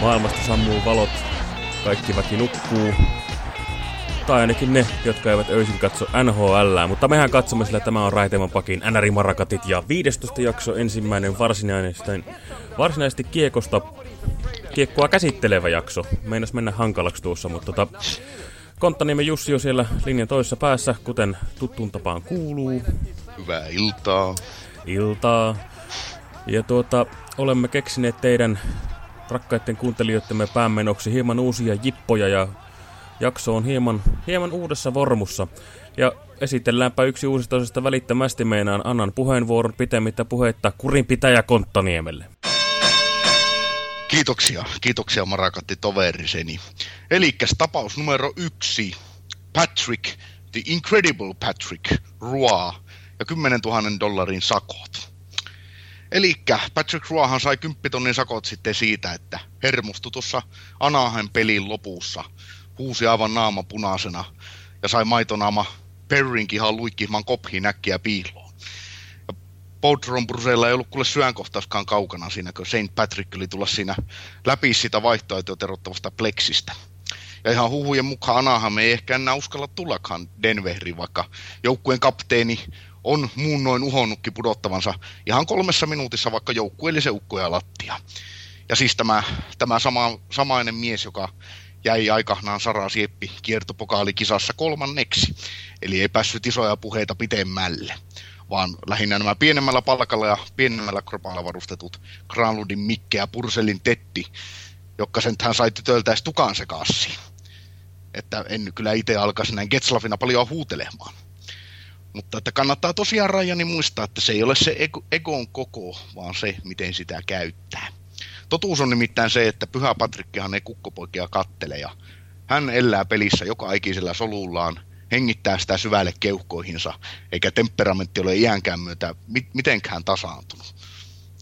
Maailmasta sammuu valot, kaikki väki nukkuu. Tai ainakin ne, jotka eivät öisin katso NHL, mutta mehän katsomme sillä tämä on Raiteman pakin NRI Marakatit ja 15 jakso ensimmäinen varsinaisesti, varsinaisesti kiekosta kiekkoa käsittelevä jakso. Meinas mennä hankalaksi tuossa, mutta tota, Konttaniemen Jussi on siellä linjan toisessa päässä, kuten tuttuun tapaan kuuluu. Hyvää iltaa. Iltaa. Ja tuota, olemme keksineet teidän rakkaiden kuuntelijoittemme päämenoksi hieman uusia jippoja ja jakso on hieman, hieman uudessa vormussa. Ja esitelläänpä yksi uusista välittömästi meinaan annan puheenvuoron pitemmittä puhetta kurinpitäjä Konttaniemelle. Kiitoksia, kiitoksia Marakatti toveriseni. Elikkäs tapaus numero yksi. Patrick, the incredible Patrick, ruoa ja 10 000 dollarin sakot. Eli Patrick Ruohan sai 10 tonnin sakot sitten siitä, että hermostui tuossa Anaheim pelin lopussa. Huusi aivan naama punaisena ja sai maitonaama Perrinkin ihan luikkimaan kophi näkkiä piiloon. Ja Bodron Bruseilla ei ollut kuule syönkohtauskaan kaukana siinä, kun Saint Patrick oli tulla siinä läpi sitä vaihtoehtoa erottavasta pleksistä. Ja ihan huhujen mukaan Anaheim ei ehkä enää uskalla tullakaan Denveriin, vaikka joukkueen kapteeni on muun noin uhonnutki pudottavansa ihan kolmessa minuutissa vaikka joukkueellisen ukkoja lattia. Ja siis tämä, tämä sama, samainen mies, joka jäi aikanaan Sara Sieppi kiertopokaalikisassa kolmanneksi. Eli ei päässyt isoja puheita pitemmälle, vaan lähinnä nämä pienemmällä palkalla ja pienemmällä kropalla varustetut Granlundin Mikke ja Purselin Tetti, jotka sentään sai tytöltä edes tukaan sekassiin. Että en kyllä itse alkaisi näin Getslafina paljon huutelemaan. Mutta että kannattaa tosiaan Rajani muistaa, että se ei ole se ego, egon koko, vaan se, miten sitä käyttää. Totuus on nimittäin se, että Pyhä Patrikkihan ei kukkopoikia kattele ja hän elää pelissä joka ikisellä solullaan, hengittää sitä syvälle keuhkoihinsa, eikä temperamentti ole iänkään myötä mit- mitenkään tasaantunut.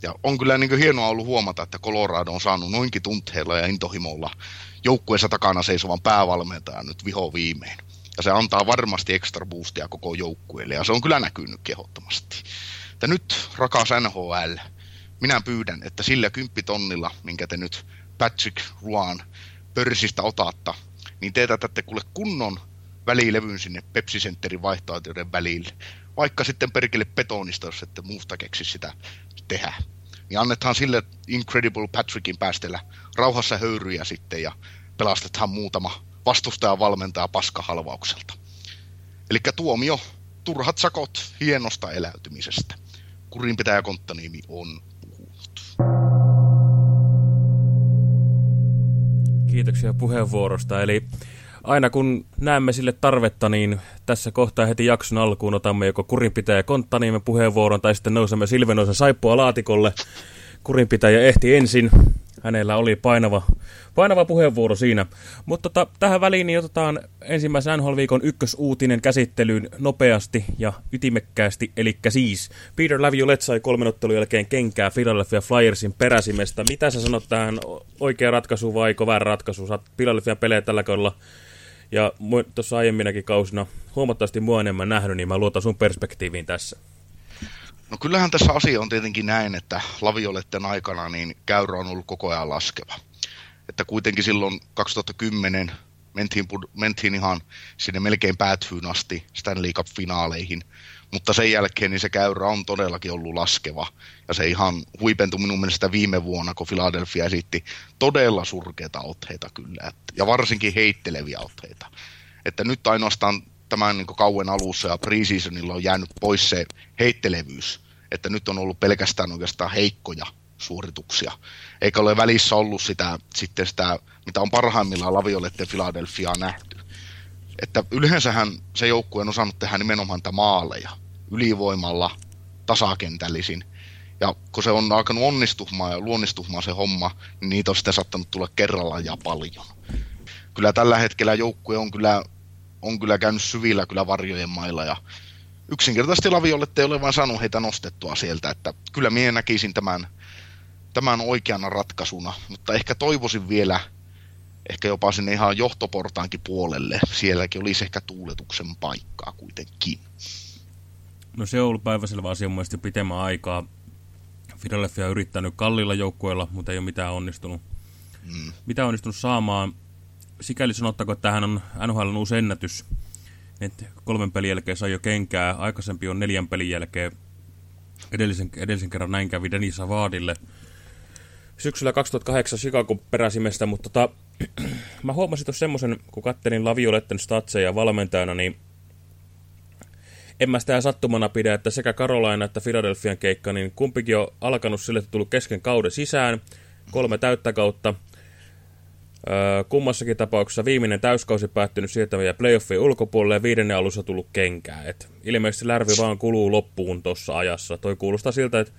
Ja on kyllä niin hienoa ollut huomata, että Colorado on saanut noinkin tunteella ja intohimolla joukkueensa takana seisovan päävalmentajan nyt viho viimein. Ja se antaa varmasti ekstra boostia koko joukkueelle, ja se on kyllä näkynyt kehottomasti. Että nyt, rakas NHL, minä pyydän, että sillä kymppitonnilla, minkä te nyt Patrick Ruan pörssistä otatta, niin te tätä kuule kunnon välilevyn sinne Pepsi Centerin vaihtoehtojen välille. Vaikka sitten perkele betonista, jos ette muusta keksi sitä tehdä. Niin annetaan sille Incredible Patrickin päästellä rauhassa höyryjä sitten ja pelastetaan muutama vastustaja valmentaa paskahalvaukselta. Eli tuomio, turhat sakot hienosta eläytymisestä. Kurinpitäjä konttaniimi on. Kiitoksia puheenvuorosta. Eli aina kun näemme sille tarvetta, niin tässä kohtaa heti jakson alkuun otamme joko kurinpitäjä konttaniimen puheenvuoron tai sitten nousemme Silvenoisen saippua laatikolle. Kurinpitäjä ehti ensin, hänellä oli painava, painava puheenvuoro siinä. Mutta tota, tähän väliin niin otetaan ensimmäisen NHL-viikon ykkösuutinen käsittelyyn nopeasti ja ytimekkäästi. Eli siis Peter Laviolette sai kolmen ottelun jälkeen kenkää Philadelphia Flyersin peräsimestä. Mitä sä sanot tähän oikea ratkaisu vai väärä ratkaisu? Oot Philadelphia pelejä tällä kaudella ja tuossa aiemminakin kausina huomattavasti mua enemmän nähnyt, niin mä luotan sun perspektiiviin tässä. No kyllähän tässä asia on tietenkin näin, että lavioletten aikana niin käyrä on ollut koko ajan laskeva. Että kuitenkin silloin 2010 mentiin, mentiin ihan sinne melkein päätyyn asti Stanley Cup-finaaleihin, mutta sen jälkeen niin se käyrä on todellakin ollut laskeva. Ja se ihan huipentui minun mielestä viime vuonna, kun Philadelphia esitti todella surkeita otteita kyllä, ja varsinkin heitteleviä otteita. Että nyt ainoastaan tämän niin kauen alussa ja preseasonilla on jäänyt pois se heittelevyys, että nyt on ollut pelkästään oikeastaan heikkoja suorituksia. Eikä ole välissä ollut sitä, sitten sitä, mitä on parhaimmillaan Laviolette Philadelphia nähty. Että yleensähän se joukkue on osannut tehdä nimenomaan maaleja ylivoimalla, tasakentällisin. Ja kun se on alkanut onnistumaan ja luonnistumaan se homma, niin niitä on sitten saattanut tulla kerralla ja paljon. Kyllä tällä hetkellä joukkue on kyllä on kyllä käynyt syvillä kyllä varjojen mailla ja yksinkertaisesti Laviolle ei ole vain saanut heitä nostettua sieltä, että kyllä minä näkisin tämän tämän oikeana ratkaisuna, mutta ehkä toivoisin vielä ehkä jopa sinne ihan johtoportaankin puolelle. Sielläkin olisi ehkä tuuletuksen paikkaa kuitenkin. No se on ollut päiväselvä asia mun pitemmän aikaa. Philadelphia on yrittänyt kallilla joukkueella, mutta ei ole mitään onnistunut. Mm. Mitä on onnistunut saamaan? Sikäli sanottakoon, että tähän on NHL uusi ennätys. Et kolmen pelin jälkeen sai jo kenkää. Aikaisempi on neljän pelin jälkeen. Edellisen, edellisen kerran näin kävi Denis Avadille. Syksyllä 2008 Chicago peräsimestä, mutta tota, mä huomasin tuossa semmoisen, kun kattelin Lavioletten statseja valmentajana, niin en mä sitä sattumana pidä, että sekä Carolina että Philadelphian keikka, niin kumpikin on alkanut sille, että tullut kesken kauden sisään, kolme täyttä kautta. Kummassakin tapauksessa viimeinen täyskausi päättynyt sieltä ja playoffien ulkopuolelle ja viidennen alussa tullut kenkää. Et ilmeisesti lärvi vaan kuluu loppuun tuossa ajassa. Toi kuulostaa siltä, että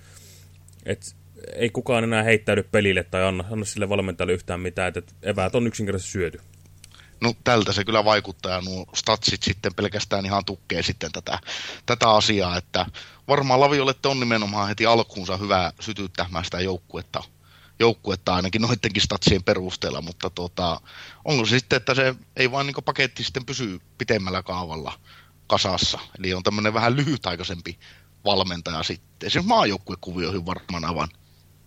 et ei kukaan enää heittäydy pelille tai anna, anna sille valmentajalle yhtään mitään, että eväät on yksinkertaisesti syöty. No tältä se kyllä vaikuttaa ja nuo statsit sitten pelkästään ihan tukkee sitten tätä, tätä asiaa, että varmaan Laviolette on nimenomaan heti alkuunsa hyvä sytyttämään sitä joukkuetta, joukkuetta ainakin noidenkin statsien perusteella, mutta tota, onko se sitten, että se ei vaan niin paketti sitten pysy pitemmällä kaavalla kasassa, eli on tämmöinen vähän lyhytaikaisempi valmentaja sitten. Esimerkiksi maajoukkuekuvioihin varmaan aivan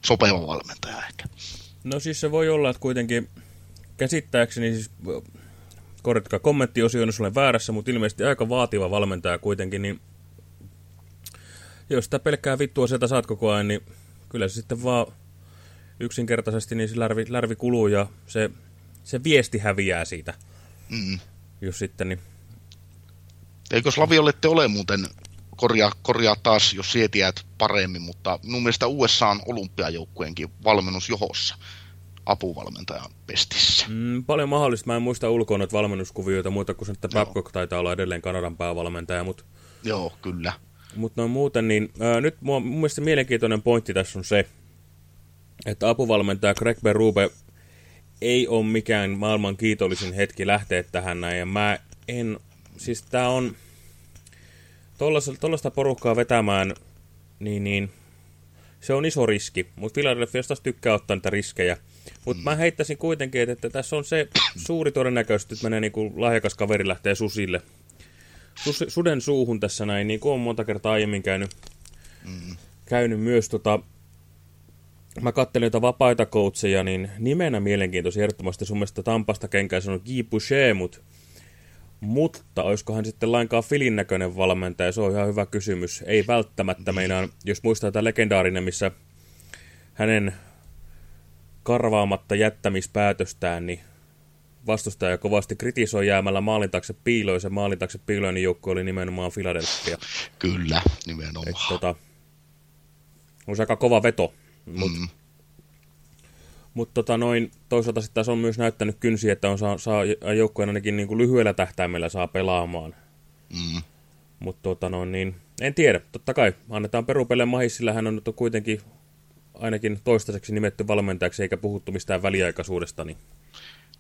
sopiva valmentaja ehkä. No siis se voi olla, että kuitenkin käsittääkseni siis korjatkaa kommenttiosio, jos olen väärässä, mutta ilmeisesti aika vaativa valmentaja kuitenkin, niin jos sitä pelkkää vittua sieltä saat koko ajan, niin kyllä se sitten vaan yksinkertaisesti niin se lärvi, lärvi kuluu ja se, se viesti häviää siitä. Mm. Jos sitten, niin... Eikö Slaviolette ole muuten korjaa, korjaa taas, jos sietiät paremmin, mutta minun mielestä USA on olympiajoukkueenkin valmennus johossa apuvalmentajan pestissä. Mm, paljon mahdollista. Mä en muista ulkoa noita valmennuskuvioita muuta kuin että Babcock taitaa olla edelleen Kanadan päävalmentaja. Mutta, Joo, kyllä. Mutta no muuten, niin ää, nyt mua, mun mielestä mielenkiintoinen pointti tässä on se, että apuvalmentaja Greg Berube ei ole mikään maailman kiitollisin hetki lähteä tähän näin. Ja mä en, siis tää on tuollaista porukkaa vetämään, niin, niin se on iso riski. Mutta Philadelphia taas tykkää ottaa niitä riskejä. Mutta mm. mä heittäisin kuitenkin, että, että tässä on se suuri todennäköisesti, että menee niin kuin lahjakas kaveri lähtee susille. Sus, suden suuhun tässä näin, niin kuin on monta kertaa aiemmin käynyt, mm. käynyt myös tota, mä kattelin jotain vapaita coacheja, niin nimenä mielenkiintoisia ehdottomasti sun mielestä Tampasta kenkää sanonut Guy Boucher, mutta mutta olisikohan sitten lainkaan filin näköinen valmentaja, se on ihan hyvä kysymys. Ei välttämättä meinaan, jos muistaa tämä legendaarinen, missä hänen karvaamatta jättämispäätöstään, niin vastustaja kovasti kritisoi jäämällä maalin taakse piiloon, se maalin taakse piiloon, niin joukko oli nimenomaan Philadelphia. Kyllä, nimenomaan. Et, tota, on aika kova veto, mutta mm. Mutta tota noin, toisaalta sitten tässä on myös näyttänyt kynsi, että on saa, saa joukkueen ainakin niin kuin lyhyellä tähtäimellä saa pelaamaan. Mm. Mutta tota noin, niin, en tiedä. Totta kai annetaan perupelle mahis, sillä hän on nyt kuitenkin ainakin toistaiseksi nimetty valmentajaksi, eikä puhuttu mistään väliaikaisuudesta. Niin.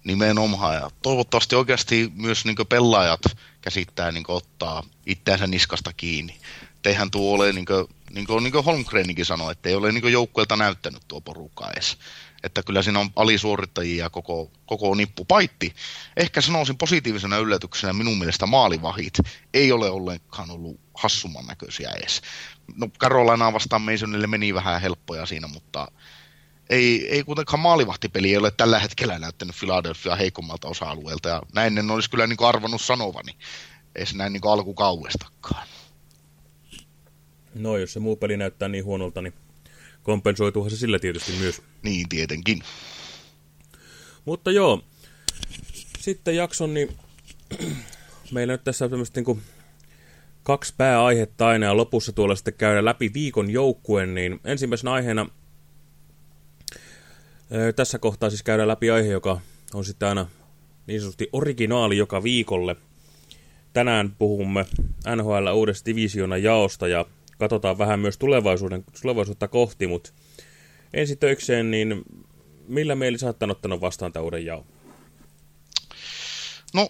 Nimenomaan, ja toivottavasti oikeasti myös niin pelaajat käsittää niin ottaa itseänsä niskasta kiinni. Eihän tuo ole, niin kuin, niin kuin, niin kuin Holmgreninkin sanoi, että ei ole niin joukkueelta näyttänyt tuo porukka edes että kyllä siinä on alisuorittajia koko, koko nippu. Paitti, ehkä sanoisin positiivisena yllätyksenä minun mielestä maalivahit ei ole ollenkaan ollut hassumman näköisiä edes. No Carolinaa vastaan Masonille meni vähän helppoja siinä, mutta ei, ei kuitenkaan maalivahtipeli ei ole tällä hetkellä näyttänyt Philadelphia heikommalta osa-alueelta, ja näin en olisi kyllä niin arvannut sanovani, ei se näin niin alkukauestakaan. No, jos se muu peli näyttää niin huonolta, niin kompensoituuhan se sillä tietysti myös. Niin, tietenkin. Mutta joo, sitten jakson, niin meillä nyt tässä on tämmöistä niin kaksi pääaihetta aina ja lopussa tuolla sitten käydä läpi viikon joukkuen, niin ensimmäisenä aiheena tässä kohtaa siis käydään läpi aihe, joka on sitten aina niin sanotusti originaali joka viikolle. Tänään puhumme NHL uudesta divisiona jaosta ja katsotaan vähän myös tulevaisuuden, tulevaisuutta kohti, mutta ensi töikseen, niin millä mieli sä ottanut vastaan tämän uuden jaon? No,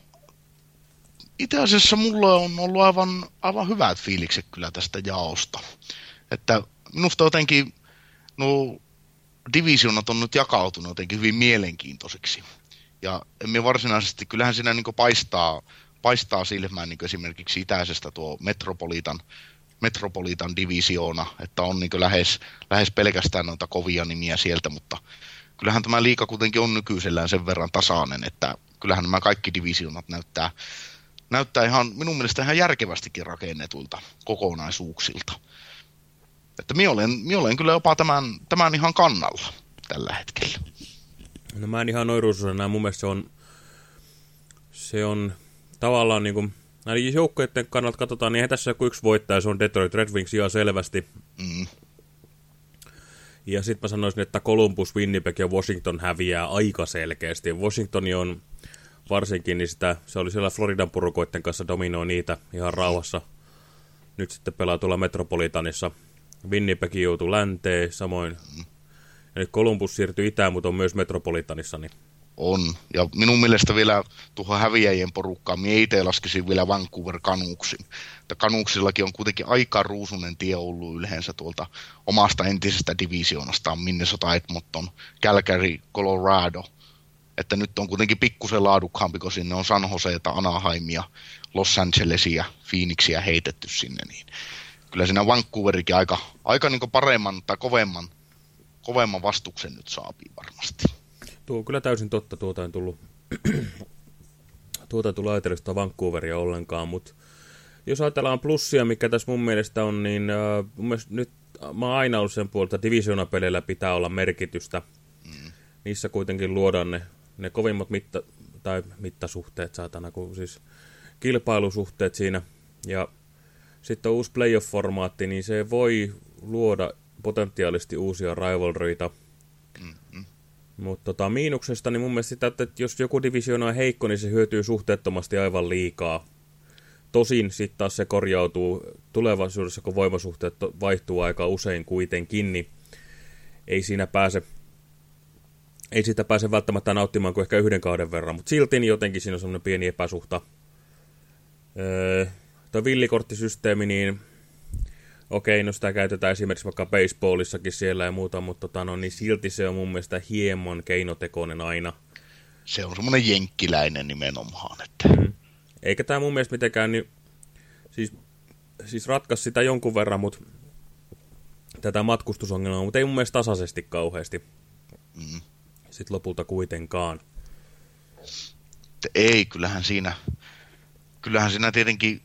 itse asiassa mulla on ollut aivan, aivan hyvät fiilikset kyllä tästä jaosta. Että minusta jotenkin, no, divisionat on nyt jakautunut jotenkin hyvin mielenkiintoiseksi. Ja emme varsinaisesti, kyllähän siinä niin paistaa, paistaa silmään niin esimerkiksi itäisestä tuo Metropolitan, Metropolitan divisioona, että on niin lähes, lähes pelkästään noita kovia nimiä sieltä, mutta kyllähän tämä liika kuitenkin on nykyisellään sen verran tasainen, että kyllähän nämä kaikki divisionat näyttää, näyttää ihan, minun mielestä ihan järkevästikin rakennetulta kokonaisuuksilta. Että minä olen, minä olen kyllä jopa tämän, tämän ihan kannalla tällä hetkellä. No mä en ihan noin ruususena, mun mielestä se on, se on tavallaan niin kuin, näiden joukkojen kannalta katsotaan, niin tässä joku yksi voittaja, se on Detroit Red Wings ihan selvästi. Mm. Ja sitten mä sanoisin, että Columbus, Winnipeg ja Washington häviää aika selkeästi. Washington on varsinkin, niin sitä, se oli siellä Floridan purukoiden kanssa dominoi niitä ihan rauhassa. Nyt sitten pelaa tuolla Metropolitanissa. Winnipeg joutui länteen, samoin. Eli Columbus siirtyi itään, mutta on myös Metropolitanissa. Niin. On. Ja minun mielestä vielä tuohon häviäjien porukkaan, minä itse laskisin vielä Vancouver Canucksin. Että Canucksillakin on kuitenkin aika ruusunen tie ollut yleensä tuolta omasta entisestä divisioonastaan, Minnesota, Edmonton, Calgary, Colorado. Että nyt on kuitenkin pikkusen laadukkaampi, kun sinne on San Joseeta, Anaheimia, Los Angelesia, Phoenixia heitetty sinne. Niin kyllä siinä Vancouverikin aika, aika niin paremman tai kovemman, kovemman vastuksen nyt saapii varmasti. Tuo on kyllä täysin totta, tuota en tullut, tuota ei tullut ajatella Vancouveria ollenkaan, mutta jos ajatellaan plussia, mikä tässä mun mielestä on, niin äh, mun mielestä nyt mä oon aina ollut sen puolta, että divisiona-peleillä pitää olla merkitystä. Mm. Niissä kuitenkin luodaan ne, ne kovimmat mitta, tai mittasuhteet, saatana, kun siis kilpailusuhteet siinä. Ja sitten uusi playoff-formaatti, niin se voi luoda potentiaalisesti uusia rivalryita. Mm-hmm. Mutta tota, miinuksesta, niin mun mielestä sitä, että jos joku divisioona on heikko, niin se hyötyy suhteettomasti aivan liikaa. Tosin sitten taas se korjautuu tulevaisuudessa, kun voimasuhteet vaihtuu aika usein kuitenkin, niin ei siinä pääse ei sitä pääse välttämättä nauttimaan kuin ehkä yhden kauden verran, mutta silti niin jotenkin siinä on semmoinen pieni epäsuhta. Öö, tuo villikorttisysteemi, niin okei, no sitä käytetään esimerkiksi vaikka baseballissakin siellä ja muuta, mutta tota, no, niin silti se on mun mielestä hieman keinotekoinen aina. Se on semmoinen jenkkiläinen nimenomaan. Että... Mm. Eikä tämä mun mielestä mitenkään, niin, siis, siis ratkaisi sitä jonkun verran, mutta tätä matkustusongelmaa, mutta ei mun mielestä tasaisesti kauheasti. Mm. Sitten lopulta kuitenkaan. Ei, kyllähän siinä, kyllähän siinä tietenkin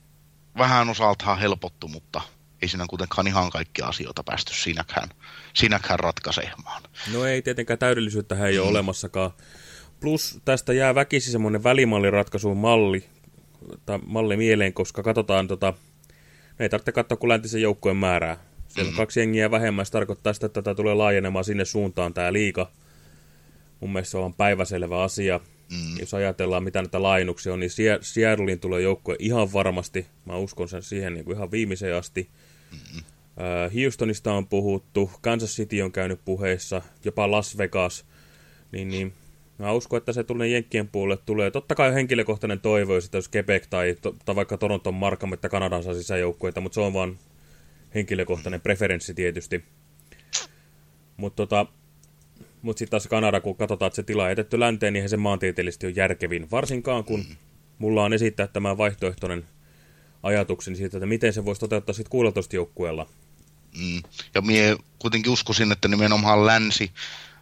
vähän osaltaan helpottu, mutta ei siinä kuitenkaan ihan kaikkia asioita päästy siinäkään, siinäkään ratkaisemaan. No ei tietenkään täydellisyyttä ei mm. ole olemassakaan. Plus tästä jää väkisi semmoinen välimalliratkaisun malli, tai malli mieleen, koska katsotaan tota, ei tarvitse katsoa kuin läntisen joukkojen määrää. Siellä on mm. kaksi jengiä vähemmän, se tarkoittaa sitä, että tätä tulee laajenemaan sinne suuntaan tämä liika. Mun mielestä se on päiväselvä asia. Mm. Jos ajatellaan, mitä näitä laajennuksia on, niin Seattlein tulee joukkue ihan varmasti. Mä uskon sen siihen niin kuin ihan viimeiseen asti. Mm. Houstonista on puhuttu, Kansas City on käynyt puheissa, jopa Las Vegas. Niin, niin mä uskon, että se tulee Jenkkien puolelle tulee. Totta kai henkilökohtainen toivo, että jos Quebec tai, tai vaikka Toronton Markham, että Kanadan saa sisäjoukkueita, mutta se on vaan henkilökohtainen preferenssi tietysti. Mutta tota, mutta sitten taas Kanada, kun katsotaan, että se tila on jätetty länteen, niin se maantieteellisesti on järkevin. Varsinkaan kun mulla on esittää tämä vaihtoehtoinen ajatukseni siitä, että miten se voisi toteuttaa sitten 16 joukkueella. Mm. Ja minä kuitenkin uskoisin, että nimenomaan länsi,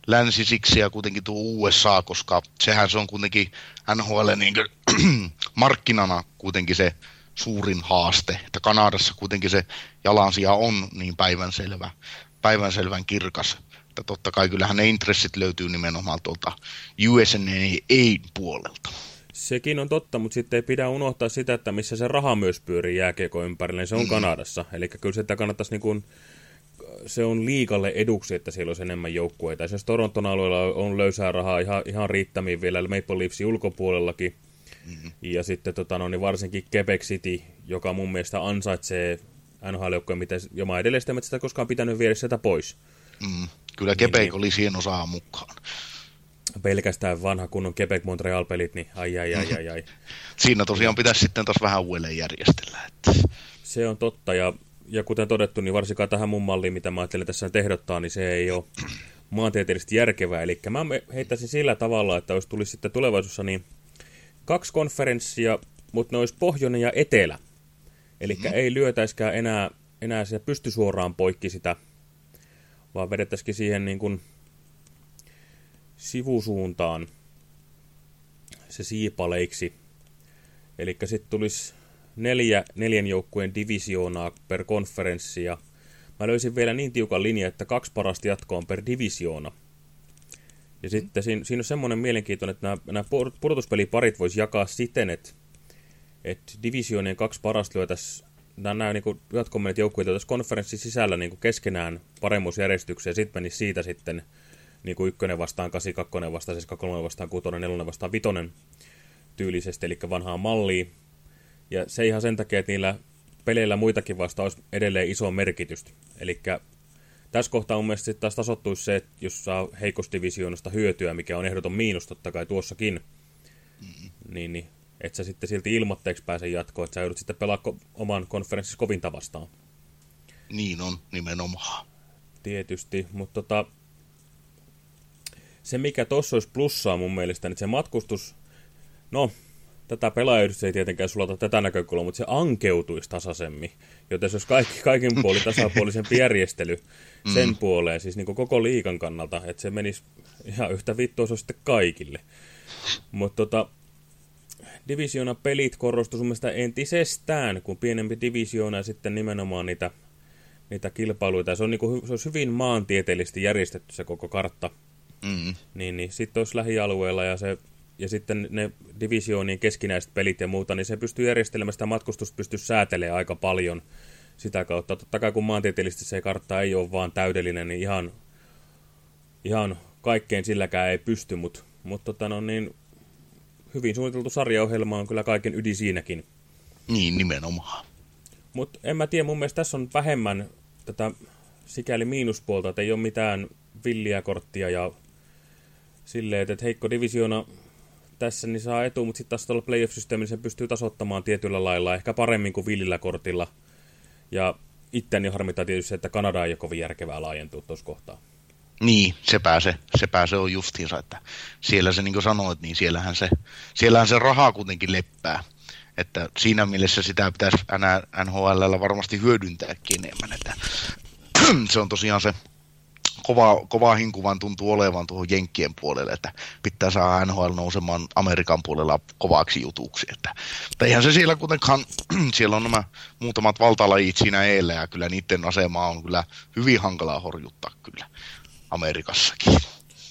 länsi siksi ja kuitenkin tuo USA, koska sehän se on kuitenkin NHL niin kuin, markkinana kuitenkin se suurin haaste, että Kanadassa kuitenkin se jalansija on niin päivänselvä, päivänselvän kirkas että totta kai kyllähän ne intressit löytyy nimenomaan tuolta USNA puolelta. Sekin on totta, mutta sitten ei pidä unohtaa sitä, että missä se raha myös pyörii jääkiekon ympärille, se on mm. Kanadassa. Eli kyllä sitä kannattaisi niin kuin, se on liikalle eduksi, että siellä olisi enemmän joukkueita. Esimerkiksi Toronton alueella on löysää rahaa ihan, ihan riittämiin vielä Maple Leafsin ulkopuolellakin. Mm-hmm. Ja sitten tota, no, niin varsinkin Quebec City, joka mun mielestä ansaitsee NHL-joukkojen, mitä jo mä edelleen sitä, sitä koskaan pitänyt viedä sitä pois. Mm. Kyllä Quebec niin, oli siihen osaan mukaan. Pelkästään vanha kunnon Quebec Montreal-pelit, niin ai ai ai ai ai. Siinä tosiaan pitäisi sitten taas vähän uudelleen järjestellä. Että... Se on totta, ja, ja kuten todettu, niin varsinkaan tähän mun malliin, mitä mä ajattelin tässä nyt ehdottaa, niin se ei ole maantieteellisesti järkevää. Eli mä heittäisin sillä tavalla, että olisi tulisi sitten tulevaisuudessa niin kaksi konferenssia, mutta ne olisi pohjoinen ja etelä. Eli mm ei lyötäiskään enää, enää se pysty suoraan poikki sitä, vaan vedettäisikin siihen niin kuin sivusuuntaan se siipaleiksi. Eli sitten tulisi neljä neljän joukkueen divisioonaa per konferenssi ja mä löysin vielä niin tiukan linja, että kaksi parasta jatkoa on per divisioona. Ja sitten siinä, siinä on semmoinen mielenkiintoinen, että nämä, nämä pudotuspeliparit voisi jakaa siten, että, että divisioonien kaksi parasta lyötäisiin nämä, nämä niin jatkomenet joukkueet tässä konferenssin sisällä niin kuin keskenään paremmuusjärjestykseen, ja sitten menisi siitä sitten niin kuin ykkönen vastaan, kasi, kakkonen vastaan, siis kolmonen vastaan, kuutonen, nelonen vastaan, vitonen tyylisesti, eli vanhaa mallia. Ja se ihan sen takia, että niillä peleillä muitakin vasta olisi edelleen iso merkitystä. Eli tässä kohtaa mun mielestä taas tasottuisi se, että jos saa heikostivisioonasta hyötyä, mikä on ehdoton miinus totta kai tuossakin, mm. niin, niin että sä sitten silti ilmoitteeksi pääse jatkoon, että sä joudut sitten pelaa ko oman konferenssissa kovinta vastaan. Niin on, nimenomaan. Tietysti, mutta tota, se mikä tuossa olisi plussaa mun mielestä, niin se matkustus, no tätä pelaajayhdistys ei tietenkään sulata tätä näkökulmaa, mutta se ankeutuisi tasaisemmin. Joten se olisi kaikki, kaikin puolin tasapuolisempi järjestely mm. sen puoleen, siis niin koko liikan kannalta, että se menisi ihan yhtä vittua sitten kaikille. Mutta tota, divisioona pelit korostuu sun mielestä entisestään, kun pienempi divisioona ja sitten nimenomaan niitä, niitä kilpailuita. Se, on niin kuin, se olisi hyvin maantieteellisesti järjestetty se koko kartta. Mm. Niin, niin sitten olisi lähialueella ja se ja sitten ne divisioonien keskinäiset pelit ja muuta, niin se pystyy järjestelemään sitä matkustusta, pystyy säätelemään aika paljon sitä kautta. Totta kai kun maantieteellisesti se kartta ei ole vaan täydellinen, niin ihan, ihan kaikkeen silläkään ei pysty, mutta mut tota no niin, hyvin suunniteltu sarjaohjelma on kyllä kaiken ydin siinäkin. Niin, nimenomaan. Mutta en mä tiedä, mun mielestä tässä on vähemmän tätä sikäli miinuspuolta, että ei ole mitään villiä korttia ja silleen, että heikko divisiona tässä niin saa etu, mutta sitten taas tuolla playoff-systeemillä sen pystyy tasoittamaan tietyllä lailla, ehkä paremmin kuin villillä kortilla. Ja itteni harmittaa tietysti se, että Kanada ei ole kovin järkevää laajentua tuossa kohtaa. Niin, se pääsee, se pääsee on justiinsa, että siellä se niin kuin sanoit, niin siellähän se, siellähän se raha kuitenkin leppää. Että siinä mielessä sitä pitäisi NHL varmasti hyödyntääkin enemmän, että se on tosiaan se kova, kova hinku vaan tuntuu olevan tuohon Jenkkien puolelle, että pitää saada NHL nousemaan Amerikan puolella kovaksi jutuksi. Että, mutta eihän se siellä kuitenkaan, siellä on nämä muutamat valtalajit siinä eellä ja kyllä niiden asema on kyllä hyvin hankalaa horjuttaa kyllä Amerikassakin.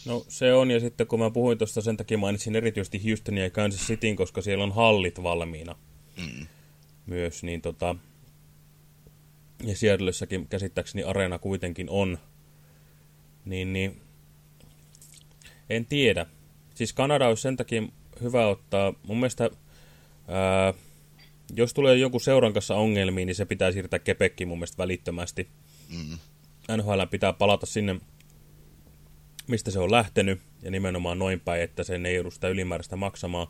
No se on, ja sitten kun mä puhuin tuosta, sen takia mainitsin erityisesti Houstonia ja Kansas Cityn, koska siellä on hallit valmiina mm. myös, niin tota, ja Seattlessakin käsittääkseni areena kuitenkin on, niin, niin en tiedä. Siis Kanada olisi sen takia hyvä ottaa, mun mielestä, ää, jos tulee joku seuran kanssa ongelmiin, niin se pitää siirtää Kepekki mun mielestä välittömästi. Mm. NHL pitää palata sinne mistä se on lähtenyt, ja nimenomaan noin päin, että sen ei joudu sitä ylimääräistä maksamaan.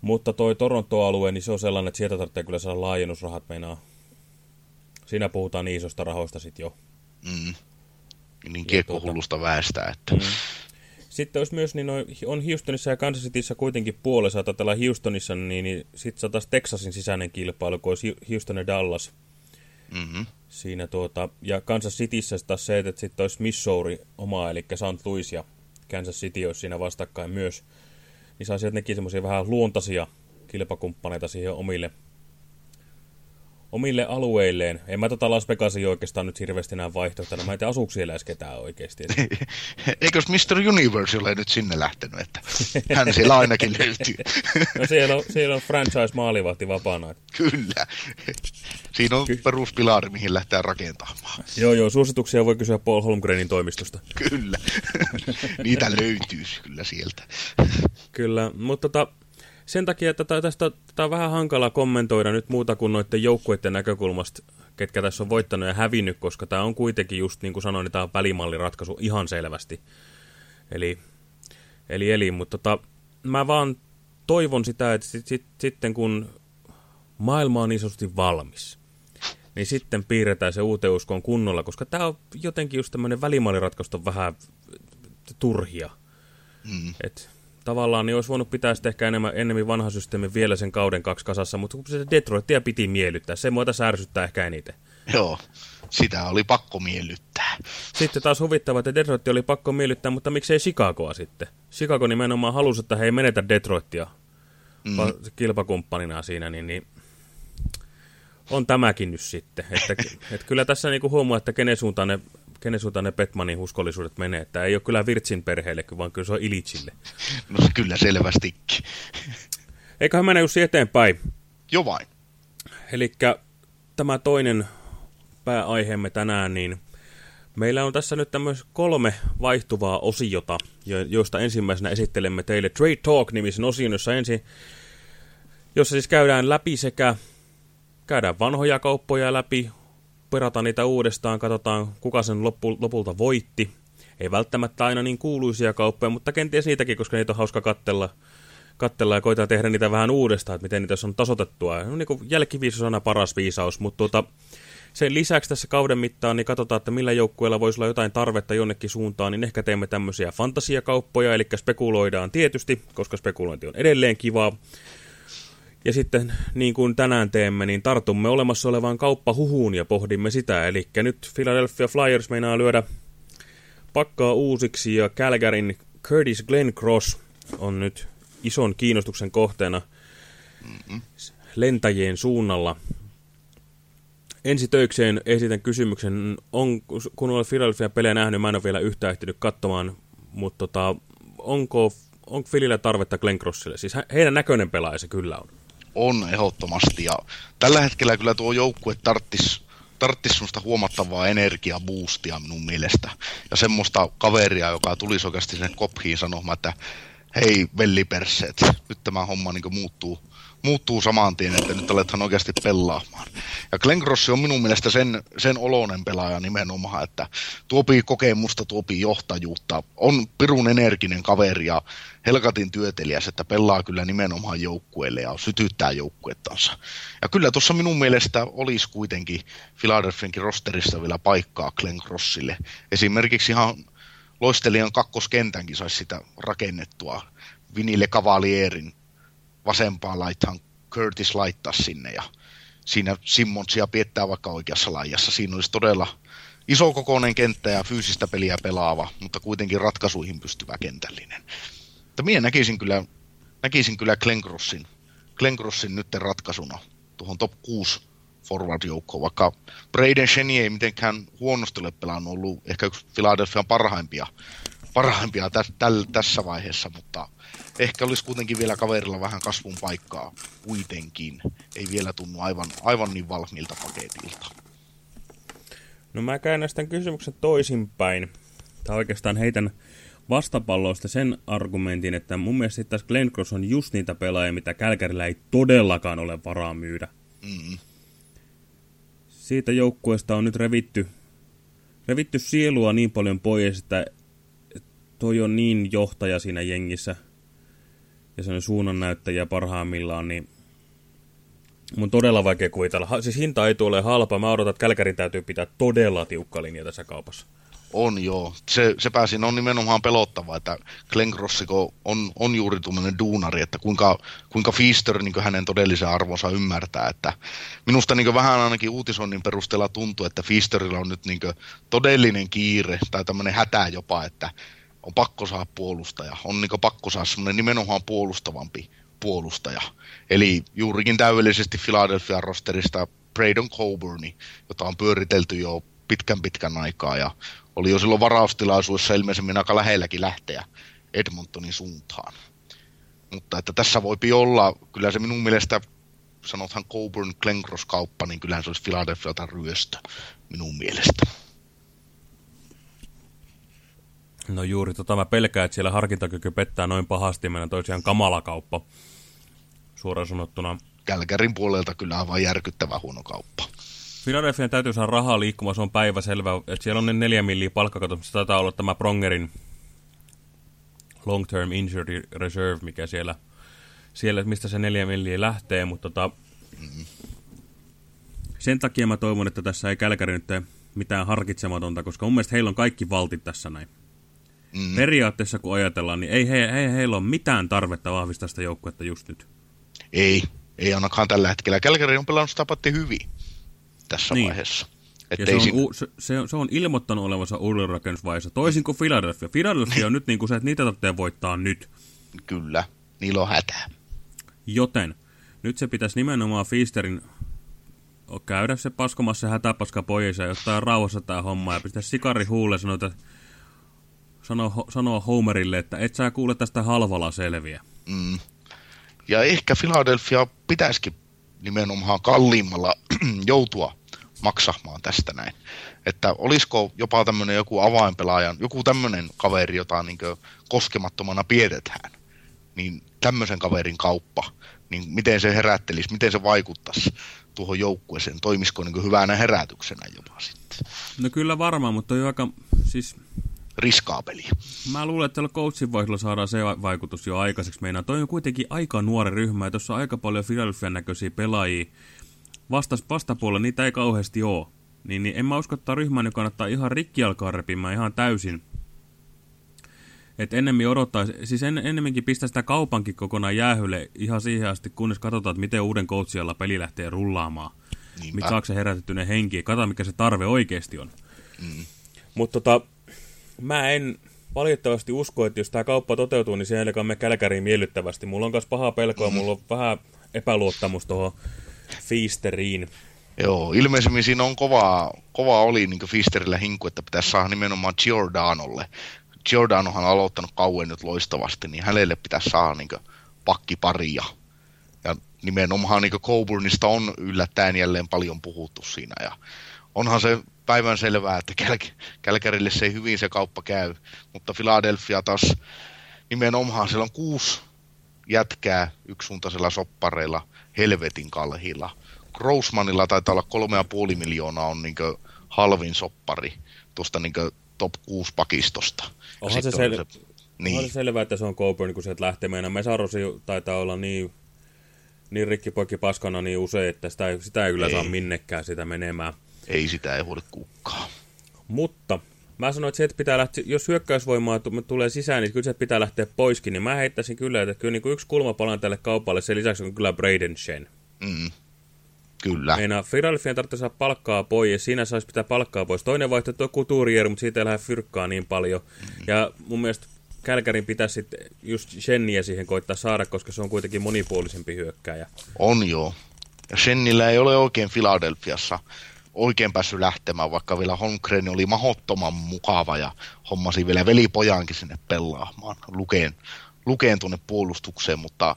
Mutta toi Toronto-alue, niin se on sellainen, että sieltä tarvitsee kyllä saada laajennusrahat meinaa. Siinä puhutaan isosta rahoista sitten jo. Mm. Niin kiekkohullusta tuota, väestää, että... Mm. Sitten olisi myös, niin on Houstonissa ja Kansas Cityssä kuitenkin puolessa, että tällä Houstonissa, niin, niin sitten saataisiin Texasin sisäinen kilpailu, kun olisi Houston ja Dallas. Mm -hmm siinä tuota, ja Kansas Cityssä taas se, että sitten olisi Missouri oma, eli St. Louis ja Kansas City olisi siinä vastakkain myös, niin saa sieltä nekin semmoisia vähän luontaisia kilpakumppaneita siihen omille omille alueilleen. En mä tota Las Vegasia oikeastaan nyt hirveästi enää vaihtoehtona. Mä en tiedä, asuuko siellä edes ketään oikeasti. Eikös Mr. Universe ole nyt sinne lähtenyt, että hän siellä ainakin löytyy. no siellä on, siellä on franchise-maalivahti vapaana. Kyllä. Siinä on Ky peruspilari, mihin lähtee rakentamaan. Joo, joo, suosituksia voi kysyä Paul Holmgrenin toimistosta. Kyllä. Niitä löytyy kyllä sieltä. Kyllä, mutta tota, sen takia, että tästä, tätä on vähän hankala kommentoida nyt muuta kuin noiden joukkueiden näkökulmasta, ketkä tässä on voittanut ja hävinnyt, koska tämä on kuitenkin just niin kuin sanoin, niin tämä on välimalliratkaisu ihan selvästi. Eli, eli, eli mutta tota, mä vaan toivon sitä, että sit, sit, sitten kun maailma on niin sanotusti valmis, niin sitten piirretään se uuteen uskoon kunnolla, koska tämä on jotenkin just tämmöinen välimaaliratkaista vähän turhia. Mm. Et tavallaan niin olisi voinut pitää sitten ehkä enemmän, enemmän vanha systeemi vielä sen kauden kaksi kasassa, mutta kun se Detroitia piti miellyttää, se muuta särsyttää ehkä eniten. Joo, sitä oli pakko miellyttää. Sitten taas huvittava, että Detroit oli pakko miellyttää, mutta miksei Chicagoa sitten? Chicago nimenomaan halusi, että he ei menetä Detroitia mm. kilpakumppanina siinä, niin, niin on tämäkin nyt sitten. Että, että kyllä tässä niinku huomaa, että kenen suuntaan ne, kenen suuntaan ne Petmanin uskollisuudet menee. Että ei ole kyllä Virtsin perheelle, vaan kyllä se on Ilitsille. No kyllä selvästikin. Eiköhän mennä just eteenpäin. Jo vain. Eli tämä toinen pääaiheemme tänään, niin meillä on tässä nyt tämmöistä kolme vaihtuvaa osiota, joista ensimmäisenä esittelemme teille Trade Talk-nimisen osion, jossa ensin, jossa siis käydään läpi sekä käydään vanhoja kauppoja läpi, perataan niitä uudestaan, katsotaan kuka sen loppu, lopulta voitti. Ei välttämättä aina niin kuuluisia kauppoja, mutta kenties niitäkin, koska niitä on hauska kattella, kattella ja koitetaan tehdä niitä vähän uudestaan, että miten niitä on tasotettua. No, niin jälkiviisaus on aina paras viisaus, mutta tuota, sen lisäksi tässä kauden mittaan niin katsotaan, että millä joukkueella voisi olla jotain tarvetta jonnekin suuntaan, niin ehkä teemme tämmöisiä fantasiakauppoja, eli spekuloidaan tietysti, koska spekulointi on edelleen kivaa. Ja sitten, niin kuin tänään teemme, niin tartumme olemassa olevaan kauppahuhuun ja pohdimme sitä. Eli nyt Philadelphia Flyers meinaa lyödä pakkaa uusiksi ja Calgaryn Curtis Glencross on nyt ison kiinnostuksen kohteena lentäjien suunnalla. Ensi töikseen esitän kysymyksen, on, kun olen Philadelphia pelejä nähnyt, mä en ole vielä yhtään ehtinyt katsomaan, mutta tota, onko, onko Philillä tarvetta Glenn Crossille? Siis heidän näköinen pelaaja se kyllä on. On ehdottomasti ja tällä hetkellä kyllä tuo joukkue tarttisi tarttis semmoista huomattavaa energiaboostia minun mielestä. Ja semmoista kaveria, joka tulisi oikeasti sinne kophiin sanomaan, että hei velliperseet, nyt tämä homma niin muuttuu muuttuu saman tien, että nyt alethan oikeasti pelaamaan. Ja Glenn Grossi on minun mielestä sen, sen oloinen pelaaja nimenomaan, että tuopii kokemusta, tuopii johtajuutta, on pirun energinen kaveri ja helkatin työtelijäs, että pelaa kyllä nimenomaan joukkueelle ja sytyttää joukkuettansa. Ja kyllä tuossa minun mielestä olisi kuitenkin Philadelphiankin rosterissa vielä paikkaa Glenn Grossille. Esimerkiksi ihan loistelijan kakkoskentänkin saisi sitä rakennettua Vinille Cavalierin vasempaan laitaan Curtis laittaa sinne ja siinä Simmonsia piettää vaikka oikeassa laijassa. Siinä olisi todella iso kokoinen kenttä ja fyysistä peliä pelaava, mutta kuitenkin ratkaisuihin pystyvä kentällinen. Mutta minä näkisin kyllä, näkisin kyllä Glenn Crossin nytten ratkaisuna tuohon top 6 forward-joukkoon, vaikka Braden Shenny ei mitenkään huonosti ole pelannut, ollut ehkä yksi Philadelphian parhaimpia, parhaimpia tä, täl, tässä vaiheessa, mutta ehkä olisi kuitenkin vielä kaverilla vähän kasvun paikkaa kuitenkin. Ei vielä tunnu aivan, aivan niin valmiilta paketilta. No mä käännän tämän kysymyksen toisinpäin. Tai oikeastaan heitän vastapalloista sen argumentin, että mun mielestä tässä Glenn Cross on just niitä pelaajia, mitä Kälkärillä ei todellakaan ole varaa myydä. Mm. Siitä joukkueesta on nyt revitty, revitty sielua niin paljon pois, että toi on niin johtaja siinä jengissä – ja sen suunnannäyttäjiä parhaimmillaan, niin mun todella vaikea kuvitella. Siis hinta ei tule halpa. Mä odotan, että Kälkärin täytyy pitää todella tiukka linja tässä kaupassa. On joo. Se, se pääsi on nimenomaan pelottava, että Glenn Grossiko on, on juuri tuommoinen duunari, että kuinka, kuinka Feaster niin hänen todellisen arvonsa ymmärtää. Että minusta niin vähän ainakin uutisoinnin perusteella tuntuu, että Feasterilla on nyt niin todellinen kiire tai tämmöinen hätä jopa, että on pakko saada puolustaja. On niin pakko saada semmoinen nimenomaan puolustavampi puolustaja. Eli juurikin täydellisesti Philadelphia rosterista Braydon Coburni, jota on pyöritelty jo pitkän pitkän aikaa ja oli jo silloin varaustilaisuudessa ilmeisemmin aika lähelläkin lähteä Edmontonin suuntaan. Mutta että tässä voipi olla, kyllä se minun mielestä, sanothan Coburn Glencross kauppa, niin kyllähän se olisi Philadelphialta ryöstö minun mielestä. No juuri tota mä pelkään, että siellä harkintakyky pettää noin pahasti, meidän toisiaan kamala kauppa, suoraan sanottuna. Kälkärin puolelta kyllä aivan järkyttävä huono kauppa. Philadelphia täytyy saada rahaa liikkumaan, se on päivä selvä, että siellä on ne neljä milliä palkkakato, se taitaa olla tämä Prongerin long term injury reserve, mikä siellä, siellä mistä se neljä milliä lähtee, mutta tota, mm -hmm. sen takia mä toivon, että tässä ei Kälkäri nyt mitään harkitsematonta, koska mun mielestä heillä on kaikki valtit tässä näin. Mm. Periaatteessa kun ajatellaan, niin ei, he, ei heillä ole mitään tarvetta vahvistaa sitä joukkuetta just nyt. Ei, ei ainakaan tällä hetkellä. Kälkäri on pelannut sitä patti hyvin tässä niin. vaiheessa. Ja se, on, siinä... se, se, on, se on ilmoittanut olevansa uudelleenrakennusvaiheessa, toisin kuin Philadelphia. Philadelphia on nyt niin kuin se, että niitä tarvitsee voittaa nyt. Kyllä, niillä on hätää. Joten nyt se pitäisi nimenomaan Feasterin käydä se paskomassa hätäpaska pois ja ottaa rauhassa tämä homma ja pistää sikari huulle sanoa, että sanoa, sanoa Homerille, että et sä kuule tästä halvalla selviä. Mm. Ja ehkä Philadelphia pitäisikin nimenomaan kalliimmalla joutua maksamaan tästä näin. Että olisiko jopa tämmöinen joku avainpelaajan, joku tämmöinen kaveri, jota niin koskemattomana pidetään, niin tämmöisen kaverin kauppa, niin miten se herättelisi, miten se vaikuttaisi tuohon joukkueeseen, toimisiko niin hyvänä herätyksenä jopa sitten? No kyllä varmaan, mutta on aika, siis riskaapeliä. Mä luulen, että tällä coachin vaihdolla saadaan se vaikutus jo aikaiseksi. Meinaan, toi on kuitenkin aika nuori ryhmä, ja tuossa on aika paljon Philadelphia näköisiä pelaajia. Vastas, vastapuolella niitä ei kauheasti ole. Niin, niin en mä usko, että ryhmään, joka kannattaa ihan rikki alkaa repimään ihan täysin. Et ennemmin odottaa, siis en, ennemminkin pistää sitä kaupankin kokonaan jäähylle ihan siihen asti, kunnes katsotaan, että miten uuden coachilla peli lähtee rullaamaan. Mitä saako se herätettyneen henki, katsotaan mikä se tarve oikeasti on. Mm. Mutta tota, mä en valitettavasti usko, että jos tämä kauppa toteutuu, niin se ei me Kälkäriin miellyttävästi. Mulla on myös paha pelkoa, mulla on vähän epäluottamus tuohon Feasteriin. Joo, ilmeisemmin siinä on kovaa, kovaa oli niin Feasterillä hinku, että pitäisi saada nimenomaan Giordanolle. Giordanohan on aloittanut kauan nyt loistavasti, niin hänelle pitäisi saada niin pakkiparia. Ja nimenomaan niin Coburnista on yllättäen jälleen paljon puhuttu siinä. Ja onhan se päivän selvää, että Käl- Kälkärille se ei hyvin se kauppa käy, mutta Philadelphia taas nimenomaan siellä on kuusi jätkää yksisuuntaisella soppareilla helvetin kalhilla. Grossmanilla taitaa olla kolme ja puoli miljoonaa on niin halvin soppari tuosta niin top 6 pakistosta. Onhan se, sel- se, niin. onhan se selvää, että se on Coburn, kun sieltä lähtee. Meidän Mesarosi taitaa olla niin, niin rikkipoikki paskana niin usein, että sitä ei, sitä ei kyllä ei. saa minnekään sitä menemään. Ei sitä ei huoli kukkaa. Mutta mä sanoin, että se, että pitää lähteä, jos hyökkäysvoimaa tulee sisään, niin kyllä se pitää lähteä poiskin. Niin mä heittäisin kyllä, että kyllä niin kuin yksi kulmapalan tälle kaupalle, sen lisäksi on kyllä Braden Shen. Mm. Kyllä. Meina Philadelphia tarvitsee saada palkkaa pois, ja siinä saisi pitää palkkaa pois. Toinen vaihtoehto on Couturier, mutta siitä ei lähde fyrkkaa niin paljon. Mm. Ja mun mielestä Kälkärin pitäisi sitten just Shenniä siihen koittaa saada, koska se on kuitenkin monipuolisempi hyökkääjä. On joo. Ja Shennillä ei ole oikein Philadelphiassa oikein päässyt lähtemään, vaikka vielä Holmgren oli mahottoman mukava ja hommasi vielä velipojaankin sinne pelaamaan lukeen, lukeen tuonne puolustukseen, mutta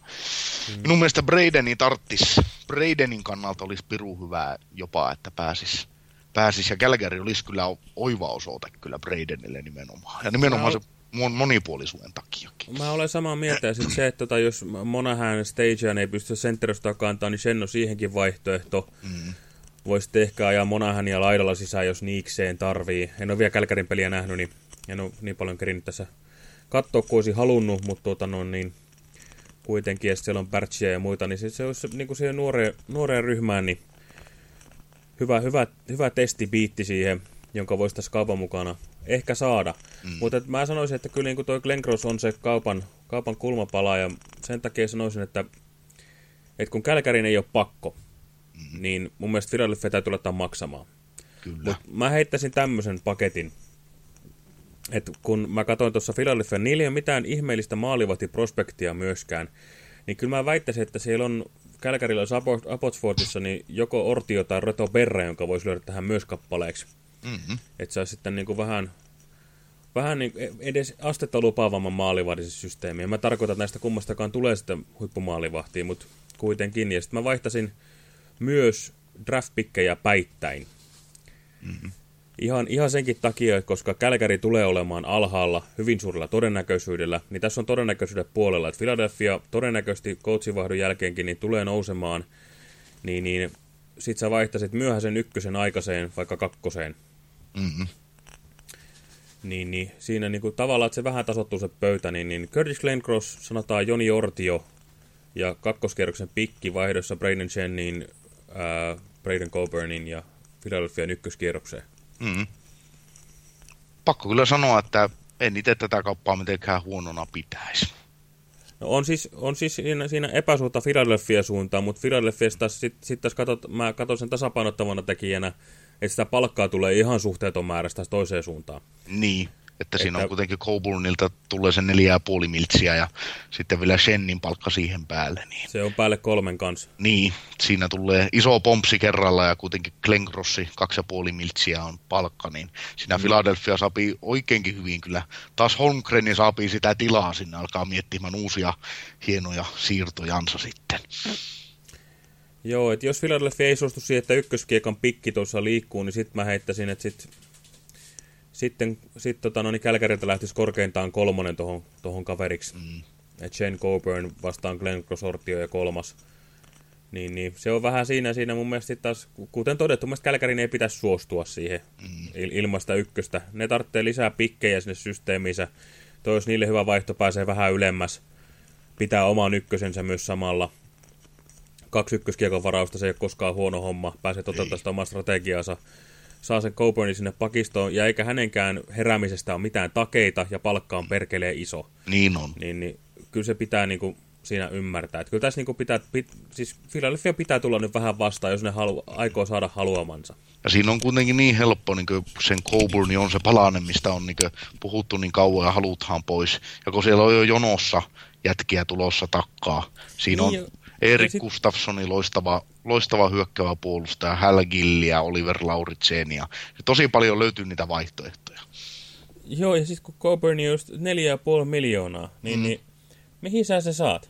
mm. minun mielestä Bradenin tarttis, Bradenin kannalta olisi piru hyvää jopa, että pääsis, pääsis ja Calgary olisi kyllä oiva osoite kyllä Bradenille nimenomaan. Ja nimenomaan se monipuolisuuden takia. Mä olen samaa mieltä, ja sitten se, että tota, jos Monahan Stagean ei pysty sentteristä kantaa, niin sen on siihenkin vaihtoehto. Mm voisi ehkä ajaa Monahania laidalla sisään, jos niikseen tarvii. En ole vielä Kälkärin peliä nähnyt, niin en ole niin paljon kerinyt tässä katsoa, kuin olisi halunnut, mutta tuota, no, niin, kuitenkin, että siellä on Bertsia ja muita, niin se, se olisi niin kuin siihen nuoreen, nuoreen ryhmään, niin hyvä, hyvä, hyvä testibiitti siihen, jonka voisi tässä kaupan mukana ehkä saada. Mm. Mutta mä sanoisin, että kyllä niin tuo Glenn Gross on se kaupan, kaupan kulmapala, ja sen takia sanoisin, että, että kun Kälkärin ei ole pakko, mm. niin mun mielestä Philadelphia täytyy laittaa maksamaan. Kyllä. Mut mä heittäisin tämmöisen paketin, että kun mä katsoin tuossa Philadelphia, niillä ei ole mitään ihmeellistä maalivahtiprospektia myöskään, niin kyllä mä väittäisin, että siellä on Kälkärillä Abotsfordissa niin joko Ortio tai Reto Berra, jonka voisi lyödä tähän myös kappaleeksi. Mm -hmm. Että se sitten niin kuin vähän, vähän niin edes astetta lupaavamman maalivahdisen systeemiä. Mä tarkoitan, että näistä kummastakaan tulee sitten huippumaalivahtia, mutta kuitenkin. Ja sitten mä vaihtaisin myös draftpikkejä päittäin. Mm-hmm. Ihan, ihan senkin takia, koska Kälkäri tulee olemaan alhaalla hyvin suurella todennäköisyydellä, niin tässä on todennäköisyyden puolella, että Philadelphia todennäköisesti coachinvaihdon jälkeenkin niin tulee nousemaan, niin, niin sit sä vaihtaisit myöhäisen ykkösen aikaiseen vaikka kakkoseen. Mm-hmm. Niin, niin siinä niin kuin, tavallaan, että se vähän tasottuu se pöytä, niin, niin Curtis Glencross, sanotaan Joni Ortio ja kakkoskierroksen pikki vaihdossa Braden Shennin Braden Coburnin ja Philadelphian ykköskierrokseen. Mm. Pakko kyllä sanoa, että en itse tätä kauppaa mitenkään huonona pitäisi. No on siis, on siis siinä, siinä epäsuhta Philadelphia suuntaan, mutta Philadelphiasta sitten sit taas katot, mä katson sen tasapainottavana tekijänä, että sitä palkkaa tulee ihan suhteeton määrästä toiseen suuntaan. Niin, että, siinä on kuitenkin Coburnilta tulee se neljä ja puoli miltsiä ja sitten vielä Shennin palkka siihen päälle. Niin. Se on päälle kolmen kanssa. Niin, siinä tulee iso pompsi kerralla ja kuitenkin Glengrossi kaksi ja puoli miltsiä on palkka, niin siinä mm. Philadelphia saapi oikeinkin hyvin kyllä. Taas Holmgrenin saapi sitä tilaa sinne, alkaa miettimään uusia hienoja siirtojansa sitten. Joo, että jos Philadelphia ei suostu siihen, että ykköskiekan pikki tuossa liikkuu, niin sitten mä heittäisin, että sitten sitten sit, tota, no, niin Kälkäriltä lähtisi korkeintaan kolmonen tuohon tohon kaveriksi. Mm. Et Shane Coburn vastaan Glenn Grosortio ja kolmas. Niin, niin, se on vähän siinä, siinä mun mielestä taas, kuten todettu, mun Kälkärin ei pitäisi suostua siihen mm. il ilmasta ykköstä. Ne tarvitsee lisää pikkejä sinne systeemiinsä. Toi olisi niille hyvä vaihto, pääsee vähän ylemmäs. Pitää oman ykkösensä myös samalla. Kaksi ykköskiekon varausta, se ei ole koskaan huono homma. Pääsee toteuttamaan sitä omaa strategiaansa saa sen Coburnin sinne pakistoon, ja eikä hänenkään heräämisestä ole mitään takeita, ja palkka on perkelee iso. Niin on. Niin, niin kyllä se pitää niin kuin, siinä ymmärtää. Että kyllä tässä niin kuin pitää, pit, siis Philadelphia pitää tulla nyt vähän vastaan, jos ne halu, aikoo saada haluamansa. Ja siinä on kuitenkin niin helppo, niin kuin sen Coburn on se palanen, mistä on niin puhuttu niin kauan ja halutaan pois. Ja kun siellä on jo jonossa jätkiä tulossa takkaa, siinä niin, on Erik sit... Gustafssoni, loistava, loistava hyökkävä puolustaja, Hal Gillia, Oliver Lauritsenia. Ja tosi paljon löytyy niitä vaihtoehtoja. Joo, ja siis kun Coburn on just 4,5 miljoonaa, niin, mm. niin mihin sä se saat?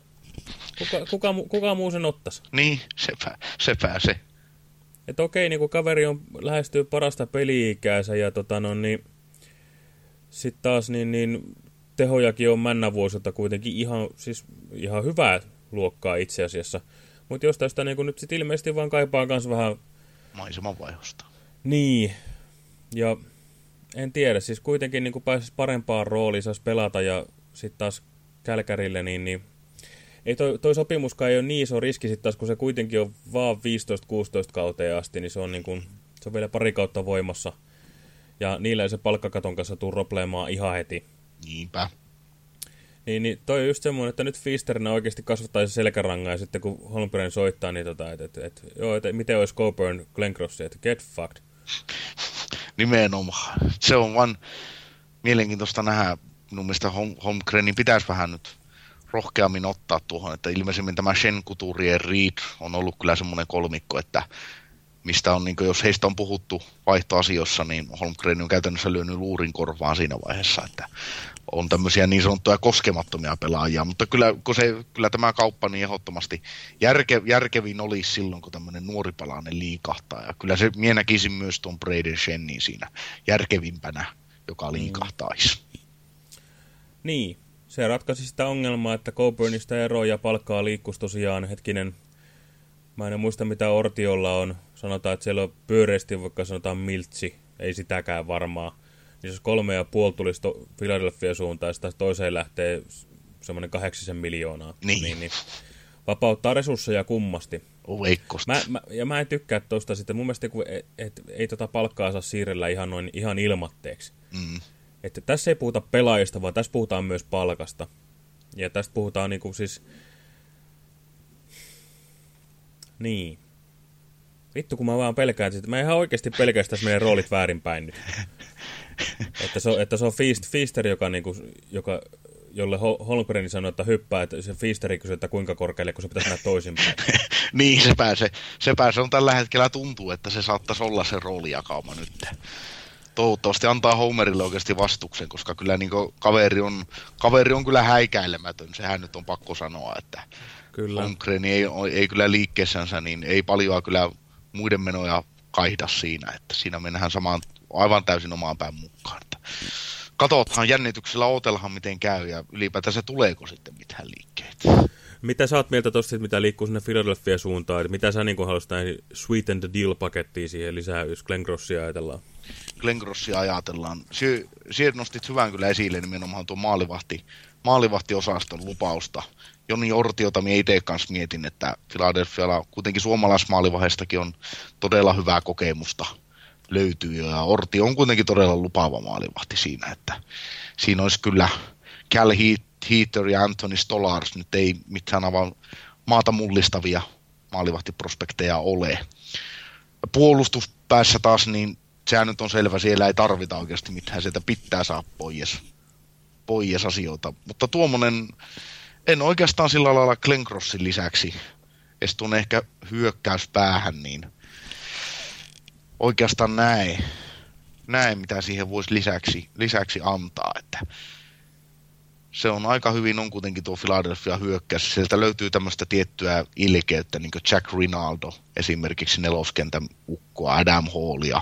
Kuka, kuka, kuka muu sen ottaisi? Niin, sepä, sepä se. Että okei, niin kun kaveri on, lähestyy parasta peli-ikäänsä ja tota no niin, sitten taas niin, niin tehojakin on männä vuosilta kuitenkin ihan, siis ihan hyvää luokkaa itse asiassa. Mutta jostain sitä niin nyt sitten ilmeisesti vaan kaipaa myös vähän... Maisemanvaihdosta. Niin. Ja en tiedä, siis kuitenkin niin pääsisi parempaan rooliin, saisi pelata ja sitten taas Kälkärille, niin, niin ei toi, toi sopimuskaan ei ole niin iso riski sitten taas, kun se kuitenkin on vaan 15-16 kauteen asti, niin se on, niin kuin, se on vielä pari kautta voimassa. Ja niillä ei se palkkakaton kanssa robleemaan ihan heti. Niinpä. Niin, niin toi on just semmoinen, että nyt Fisterinä oikeasti kasvattaisi selkärangaa ja sitten kun Holmgren soittaa, niin tota, että et, et, joo, et, miten olisi Coburn Glenncrossi, että get fucked. Nimenomaan. Se on vaan mielenkiintoista nähdä. Minun mielestä Holmgrenin pitäisi vähän nyt rohkeammin ottaa tuohon, että ilmeisemmin tämä Shen Couturien Reed on ollut kyllä semmoinen kolmikko, että mistä on, niin jos heistä on puhuttu vaihtoasiossa, niin Holmgren on käytännössä lyönyt luurin korvaan siinä vaiheessa, että on tämmöisiä niin sanottuja koskemattomia pelaajia, mutta kyllä, kun se, kyllä tämä kauppa niin ehdottomasti järke, järkevin olisi silloin, kun tämmöinen nuori palainen liikahtaa, ja kyllä se, minä näkisin myös tuon Braden Shennin siinä järkevimpänä, joka mm. liikahtaisi. Niin, se ratkaisi sitä ongelmaa, että Coburnista eroa ja palkkaa liikkuisi tosiaan hetkinen, mä en muista mitä Ortiolla on, sanotaan, että siellä on pyöreästi vaikka sanotaan miltsi, ei sitäkään varmaan. Niin jos kolme ja puoli tulisi Philadelphia suuntaan, ja toiseen lähtee semmoinen kahdeksisen miljoonaa. Niin. niin, niin vapauttaa resursseja kummasti. Veikkosta. Mä, mä, ja mä en tykkää tuosta sitten. Mun mielestä kun et, et, ei tota palkkaa saa siirrellä ihan, noin, ihan ilmatteeksi. Mm. Että tässä ei puhuta pelaajista, vaan tässä puhutaan myös palkasta. Ja tästä puhutaan niin kuin siis... Niin. Vittu, kun mä vaan pelkään, että mä ihan oikeasti pelkästään meidän roolit väärinpäin nyt. että, se on, että se on Feast, Feaster, joka, niinku, joka, jolle Holmgren sanoi, että hyppää, että se Feasteri kysyy, että kuinka korkealle, kun se pitäisi mennä toisinpäin. niin, se pääsee. Se pääsee on tällä hetkellä tuntuu, että se saattaisi olla se roolijakauma nyt. Toivottavasti antaa Homerille oikeasti vastuksen, koska kyllä niin kaveri, on, kaveri on kyllä häikäilemätön. Sehän nyt on pakko sanoa, että kyllä. Holmgren ei, ei kyllä liikkeessänsä, niin ei paljon kyllä muiden menoja kaihda siinä, että siinä mennään samaan, aivan täysin omaan päin mukaan. Että katsotaan jännityksellä, ootellaan miten käy ja ylipäätään se tuleeko sitten mitään liikkeitä. Mitä sä oot mieltä tosta, mitä liikkuu sinne Philadelphia suuntaan? Että mitä sä niin haluaisit näihin Sweet and the Deal-pakettiin siihen lisää, jos Glenn Grossia ajatellaan? Glenn Grossia ajatellaan. Sieltä nostit hyvän kyllä esille nimenomaan tuo maalivahti, maalivahtiosaston lupausta. Joni Ortiota minä itse kanssa mietin, että Philadelphialla kuitenkin suomalaismaalivahestakin on todella hyvää kokemusta löytyy ja Orti on kuitenkin todella lupaava maalivahti siinä, että siinä olisi kyllä Cal Heater ja Anthony Stolars nyt ei mitään aivan maata mullistavia maalivahtiprospekteja ole. Puolustuspäässä taas, niin sehän nyt on selvä, siellä ei tarvita oikeasti mitään, sieltä pitää saa pois, pois asioita. Mutta tuommoinen, en oikeastaan sillä lailla Glenn Crossin lisäksi, edes tuon ehkä hyökkäyspäähän, niin oikeastaan näe, näe mitä siihen voisi lisäksi, lisäksi antaa, että se on aika hyvin on kuitenkin tuo Philadelphia hyökkäys. Sieltä löytyy tämmöistä tiettyä ilkeyttä, niin kuin Jack Rinaldo, esimerkiksi neloskentän ukkoa, Adam Hallia,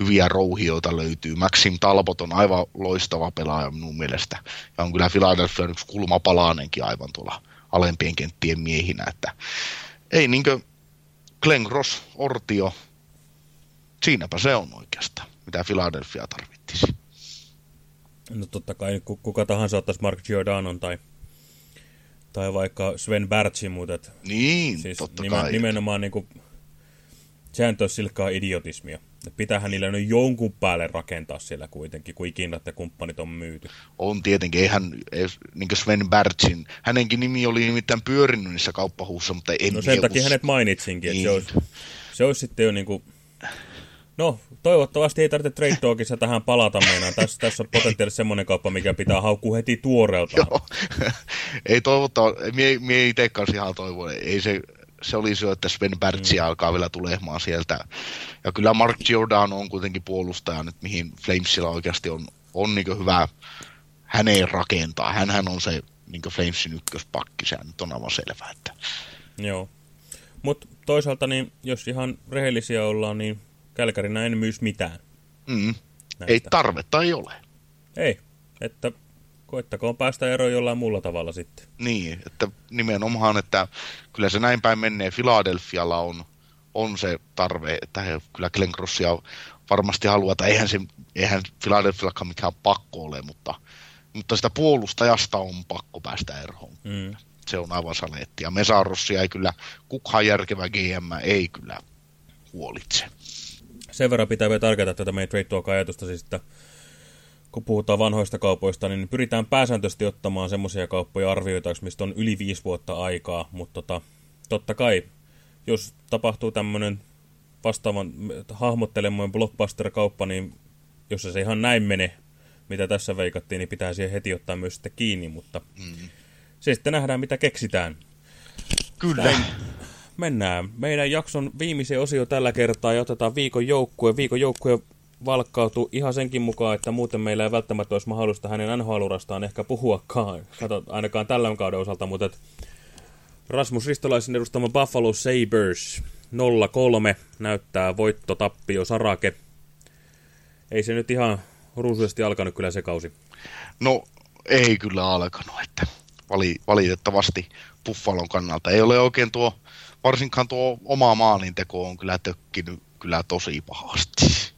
hyviä rouhioita löytyy. Maxim Talbot on aivan loistava pelaaja minun mielestä. Ja on kyllä Philadelphia yksi kulmapalaanenkin aivan tuolla alempien kenttien miehinä. Että ei niinkö Glenn Ross, Ortio, siinäpä se on oikeastaan, mitä Philadelphia tarvittisi. No totta kai kuka tahansa ottaisi Mark Giordanon tai, tai vaikka Sven Bertsin, mutta et, niin, siis totta nimen, kai. nimenomaan niin kuin, sehän olisi silkkaa idiotismia. Et pitäähän niillä nyt jonkun päälle rakentaa siellä kuitenkin, kun ikinä että kumppanit on myyty. On tietenkin, eihän niin Sven Bertsin, hänenkin nimi oli nimittäin pyörinyt niissä kauppahuussa, mutta en No sen takia hänet mainitsinkin, niin. että se olisi, se olisi sitten jo niin kuin No, toivottavasti ei tarvitse Trade Talkissa tähän palata meinaan. Tässä, tässä on potentiaalisesti semmoinen kauppa, mikä pitää haukkua heti tuoreelta. Joo, ei toivottavasti, mie, mie itse kanssa ihan toivon, ei se, se olisi jo, että Sven Bertsi mm. alkaa vielä tulemaan sieltä. Ja kyllä Mark Giordano on kuitenkin puolustaja nyt, mihin Flamesilla oikeasti on, on niin hyvä häneen rakentaa. Hänhän on se niin Flamesin ykköspakki, se nyt on aivan selvä. Että... Joo, mutta toisaalta niin, jos ihan rehellisiä ollaan, niin Kälkärinä en myys mitään. Mm. Ei tarvetta ei ole. Ei, että koettakoon päästä eroon jollain muulla tavalla sitten. Niin, että nimenomaan, että kyllä se näin päin menee. Philadelphialla on, on se tarve, että he kyllä Glenn Crossia varmasti haluaa, että eihän, se, eihän Philadelphiallakaan mikään pakko ole, mutta, mutta sitä puolustajasta on pakko päästä eroon. Mm. Se on aivan saletti. Ja Mesarossia ei kyllä, kukaan järkevä GM ei kyllä huolitse sen verran pitää vielä tarkoittaa tätä meidän Trade Talk-ajatusta, siis että kun puhutaan vanhoista kaupoista, niin pyritään pääsääntöisesti ottamaan semmoisia kauppoja arvioitaksi, mistä on yli viisi vuotta aikaa, mutta tota, totta kai, jos tapahtuu tämmöinen vastaavan hahmottelemojen blockbuster-kauppa, niin jos se ihan näin mene, mitä tässä veikattiin, niin pitää siihen heti ottaa myös sitten kiinni, mutta mm. se sitten nähdään, mitä keksitään. Kyllä. Näin, mennään meidän jakson viimeisen osio tällä kertaa ja otetaan viikon joukkue. Viikon joukkue valkkautuu ihan senkin mukaan, että muuten meillä ei välttämättä olisi mahdollista hänen NHL-urastaan ehkä puhuakaan, Kato, ainakaan tällä kauden osalta, mutta et Rasmus Ristolaisen edustama Buffalo Sabres 0-3 näyttää voitto, tappio, sarake. Ei se nyt ihan ruusuisesti alkanut kyllä se kausi. No ei kyllä alkanut, että valitettavasti Buffalon kannalta ei ole oikein tuo varsinkaan tuo oma maalinteko on kyllä tökkinyt kyllä tosi pahasti.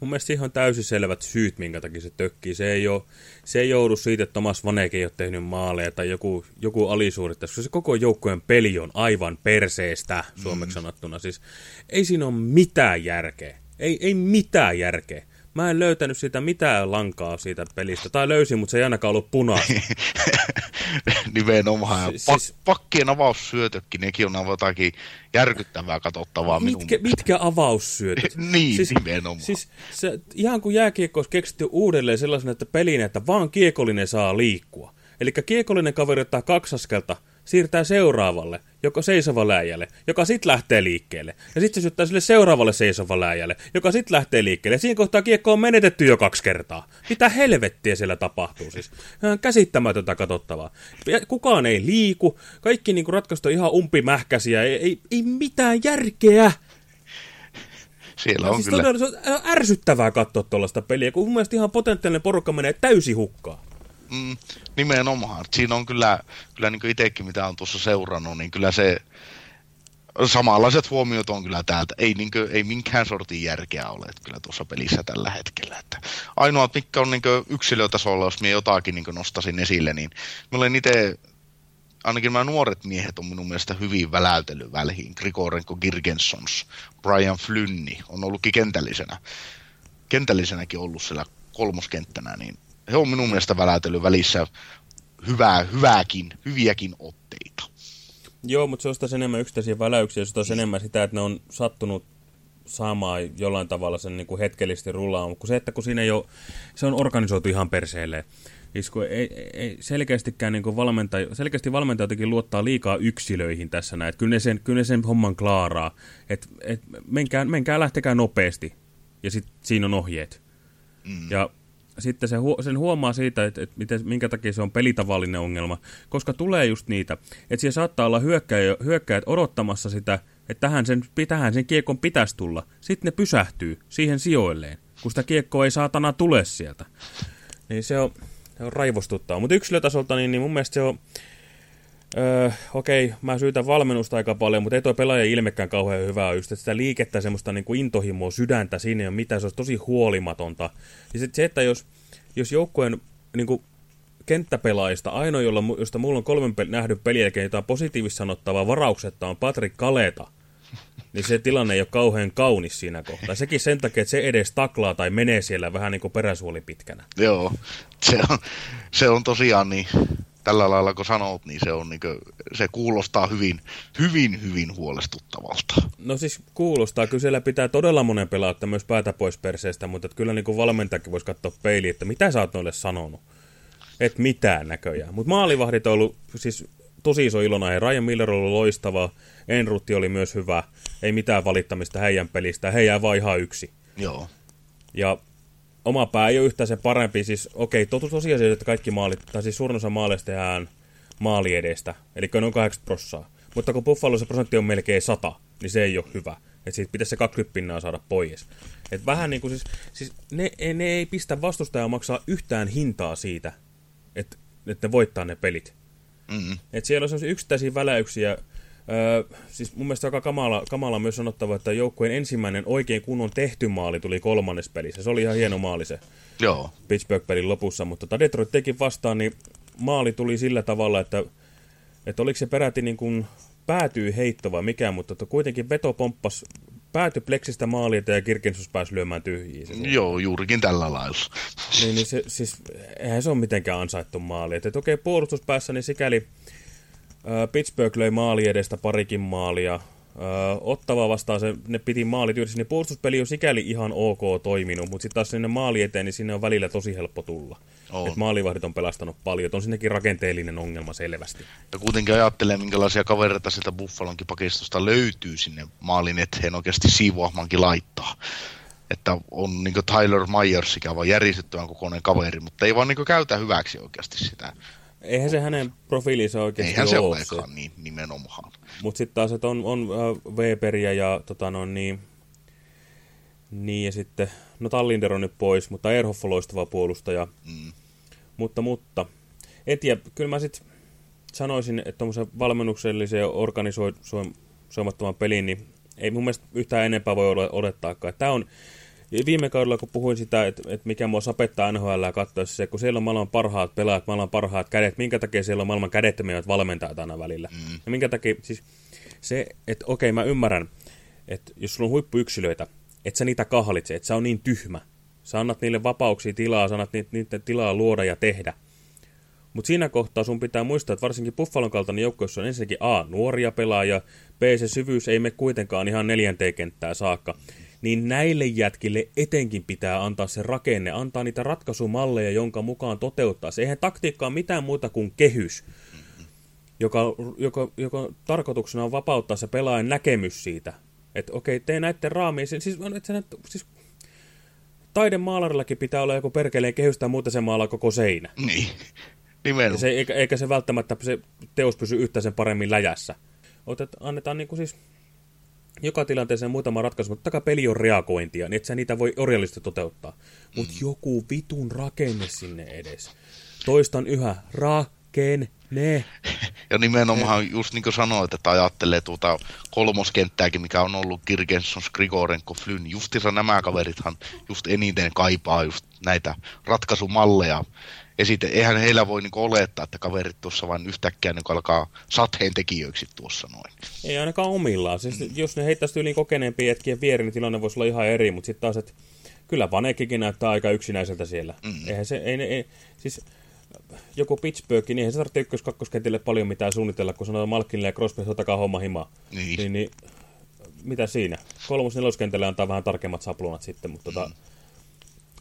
Mun mielestä ihan täysin selvät syyt, minkä takia se tökkii. Se ei, ole, se ei joudu siitä, että Thomas Vaneke ei ole tehnyt maaleja tai joku, joku alisuorittaja, koska se koko joukkojen peli on aivan perseestä, suomeksi mm. sanottuna. Siis ei siinä ole mitään järkeä. Ei, ei mitään järkeä. Mä en löytänyt sitä mitään lankaa siitä pelistä. Tai löysin, mutta se ei ainakaan ollut punaista. Nimenomaan. Siis, Pak pakkien avaussyötökin, nekin on jotakin järkyttävää katsottavaa mitkä, minun Mitkä avaussyötöt? niin, siis, nimenomaan. Siis se, ihan kuin jääkiekko olisi keksitty uudelleen sellaisen, että pelin, että vaan kiekollinen saa liikkua. Eli kiekollinen kaveri ottaa kaksaskelta, siirtää seuraavalle, joko seisova läjälle, joka sitten lähtee liikkeelle. Ja sitten se syöttää sille seuraavalle seisova läjälle, joka sitten lähtee liikkeelle. Ja siinä kohtaa kiekko on menetetty jo kaksi kertaa. Mitä helvettiä siellä tapahtuu siis? Käsittämätöntä katsottavaa. Kukaan ei liiku, kaikki niinku ratkaistu ihan umpimähkäisiä, ei, ei, ei mitään järkeä. Siellä on siis kyllä. Todella, se on ärsyttävää katsoa tuollaista peliä, kun mun mielestä ihan potentiaalinen porukka menee täysi hukkaan. Mm, nimenomaan. Siinä on kyllä, kyllä niin itsekin, mitä on tuossa seurannut, niin kyllä se samanlaiset huomiot on kyllä täältä. Ei, niinkö, ei minkään sortin järkeä ole että kyllä tuossa pelissä tällä hetkellä. Että ainoat, mitkä on niinkö yksilötasolla, jos minä jotakin niinkö nostasin esille, niin mä olen itse ainakin nämä nuoret miehet on minun mielestä hyvin väläytellyt väliin. Grigorenko Girgensons, Brian Flynni on ollutkin kentällisenä. Kentällisenäkin ollut siellä kolmoskenttänä, niin he on minun mielestä väläytellyt välissä hyvää, hyvääkin, hyviäkin otteita. Joo, mutta se on sitä enemmän yksittäisiä väläyksiä, se on enemmän sitä, että ne on sattunut saamaan jollain tavalla sen niin kuin hetkellisesti rullaamaan. Kun se, että kun siinä ei ole, se on organisoitu ihan perseelleen. Siis kun ei, ei selkeästikään niin kuin valmentaja, selkeästi valmentaja jotenkin luottaa liikaa yksilöihin tässä näin. Kyllä ne sen, kyllä ne sen homman klaaraa. Et, et menkää, menkää, lähtekää nopeasti. Ja sitten siinä on ohjeet. Mm. Ja sitten se, sen huomaa siitä, että, että miten, minkä takia se on pelitavallinen ongelma, koska tulee just niitä, että siellä saattaa olla hyökkäjät, hyökkäjät odottamassa sitä, että tähän sen, tähän sen kiekon pitäisi tulla. Sitten ne pysähtyy siihen sijoilleen, kun sitä kiekkoa ei saatana tule sieltä. Niin se on, se on raivostuttaa. Mutta yksilötasolta, niin, niin mun mielestä se on... Öö, okei, mä syytän valmennusta aika paljon, mutta ei toi pelaaja ilmekään kauhean hyvää. Just että sitä liikettä, semmoista niin kuin intohimoa, sydäntä, siinä ei ole mitään, se olisi tosi huolimatonta. Ja sitten se, että jos, jos joukkueen niin kuin kenttäpelaajista, ainoa, jolla, josta mulla on kolmen pel nähdy pelin jälkeen jotain positiivista sanottavaa varauksetta on Patrick Kaleta, niin se tilanne ei ole kauhean kaunis siinä kohtaa. Sekin sen takia, että se edes taklaa tai menee siellä vähän niin kuin peräsuoli pitkänä. Joo, se on, se on tosiaan niin, tällä lailla kun sanot, niin se, on niin kuin, se kuulostaa hyvin, hyvin, hyvin huolestuttavalta. No siis kuulostaa, kyllä siellä pitää todella monen pelata myös päätä pois perseestä, mutta kyllä niin kuin valmentajakin voisi katsoa peiliin, että mitä sä oot noille sanonut. Et mitään näköjään. Mutta maalivahdit on ollut siis tosi iso ilona. Ja Ryan Miller on ollut loistava, Enrutti oli myös hyvä, ei mitään valittamista heidän pelistä, he jää vaan ihan yksi. Joo. Ja oma pää ei ole yhtään se parempi, siis okei, okay, tosiasia, että kaikki maalit, tai siis suurin osa maaleista tehdään maali edestä, eli noin 80 prossaa. Mutta kun Buffalo se prosentti on melkein 100, niin se ei ole hyvä. Että siitä pitäisi se 20 pinnaa saada pois. Et vähän niin kuin siis, siis ne, ne ei pistä vastustajaa maksaa yhtään hintaa siitä, että, että ne voittaa ne pelit. Mm -hmm. Et siellä on sellaisia yksittäisiä väläyksiä. Öö, siis mun mielestä aika kamala, kamala myös sanottava, että joukkueen ensimmäinen oikein kunnon tehty maali tuli kolmannes pelissä. Se oli ihan hieno maali se Joo. Pittsburgh-pelin lopussa, mutta tota Detroit teki vastaan, niin maali tuli sillä tavalla, että, että oliko se peräti niin kuin päätyy heitto vai mikä, mutta että kuitenkin veto pomppasi pääty pleksistä maali ja Kirkensus pääsi lyömään tyhjiin. Joo, juurikin tällä lailla. Niin, niin se, siis, eihän se ole mitenkään ansaittu maali. Että, että okei, puolustuspäässä niin sikäli Pittsburgh löi maali edestä parikin maalia. Ottava vastaan se, ne piti maalit yhdessä, niin puolustuspeli on sikäli ihan ok toiminut, mutta sitten taas sinne maali eteen, niin sinne on välillä tosi helppo tulla. On. Et maalivahdit on pelastanut paljon, on sinnekin rakenteellinen ongelma selvästi. Ja kuitenkin ajattelee, minkälaisia kavereita sieltä Buffalonkin pakistosta löytyy sinne maalin eteen oikeasti siivoahmankin laittaa. Että on niin Tyler Myers, mikä on järjestettyään kokoinen kaveri, mutta ei vaan niin käytä hyväksi oikeasti sitä. Eihän se hänen profiilinsa oikeasti Eihän se olekaan niin nimenomaan. Mutta sitten taas, että on, on uh, Weberia ja tota, no, niin, niin, ja sitten, no Tallinder on nyt pois, mutta Erhoff on loistava puolustaja. Mm. Mutta, mutta, en tiedä, kyllä mä sitten sanoisin, että tuommoisen valmennuksellisen organisoimattoman pelin, niin ei mun mielestä yhtään enempää voi odottaakaan. Tämä on, viime kaudella kun puhuin sitä, että, että mikä mua sapettaa NHL katsoessa se, kun siellä on maailman parhaat pelaajat, maailman parhaat kädet, minkä takia siellä on maailman kädettömiä valmentajat aina välillä. Mm. Ja minkä takia, siis se, että okei, mä ymmärrän, että jos sulla on huippuyksilöitä, että sä niitä kahlitse, että sä on niin tyhmä. Sä annat niille vapauksia tilaa, sä annat niitä tilaa luoda ja tehdä. Mutta siinä kohtaa sun pitää muistaa, että varsinkin Buffalon kaltainen joukkueessa on ensinnäkin A, nuoria pelaajia, B, se syvyys ei me kuitenkaan ihan neljänteen kenttää saakka. Niin näille jätkille etenkin pitää antaa se rakenne, antaa niitä ratkaisumalleja, jonka mukaan toteuttaa se. Eihän taktiikkaa mitään muuta kuin kehys, joka, joka, joka tarkoituksena on vapauttaa se pelaajan näkemys siitä, että okei, te näette raamiin, siis, siis, siis taidemaalarillakin pitää olla joku perkeleen kehystä, muuta se maalaa koko seinä. Niin, nimenomaan. Se, eikä, eikä se välttämättä se teos pysy yhtä sen paremmin läjässä. Otet, annetaan niin kuin siis joka tilanteeseen muutama ratkaisu, mutta taka peli on reagointia, niin et sä niitä voi orjallisesti toteuttaa. Mutta mm. joku vitun rakenne sinne edes. Toistan yhä, ra ne. Ja nimenomaan just niin kuin sanoit, että ajattelee tuota kolmoskenttääkin, mikä on ollut Kirgenson, Grigorenko, Flynn. Justiinsa nämä kaverithan just eniten kaipaa just näitä ratkaisumalleja. Esite, eihän heillä voi niin olettaa, että kaverit tuossa vain yhtäkkiä niin alkaa satheen tekijöiksi tuossa noin. Ei ainakaan omillaan. Siis, jos ne heittäisi yli kokeneempia jätkien vierin, niin tilanne voisi olla ihan eri, mutta sitten taas, että kyllä Vanekikin näyttää aika yksinäiseltä siellä. Mm. Eihän se, ei, ei, siis joku Pittsburgh, niin eihän se tarvitse ykkös kakkoskentille paljon mitään suunnitella, kun sanotaan Malkinille ja Crosby, otakaa homma himaa. Niin. niin, niin mitä siinä? Kolmos neloskentälle antaa vähän tarkemmat saplunat sitten, mutta tota,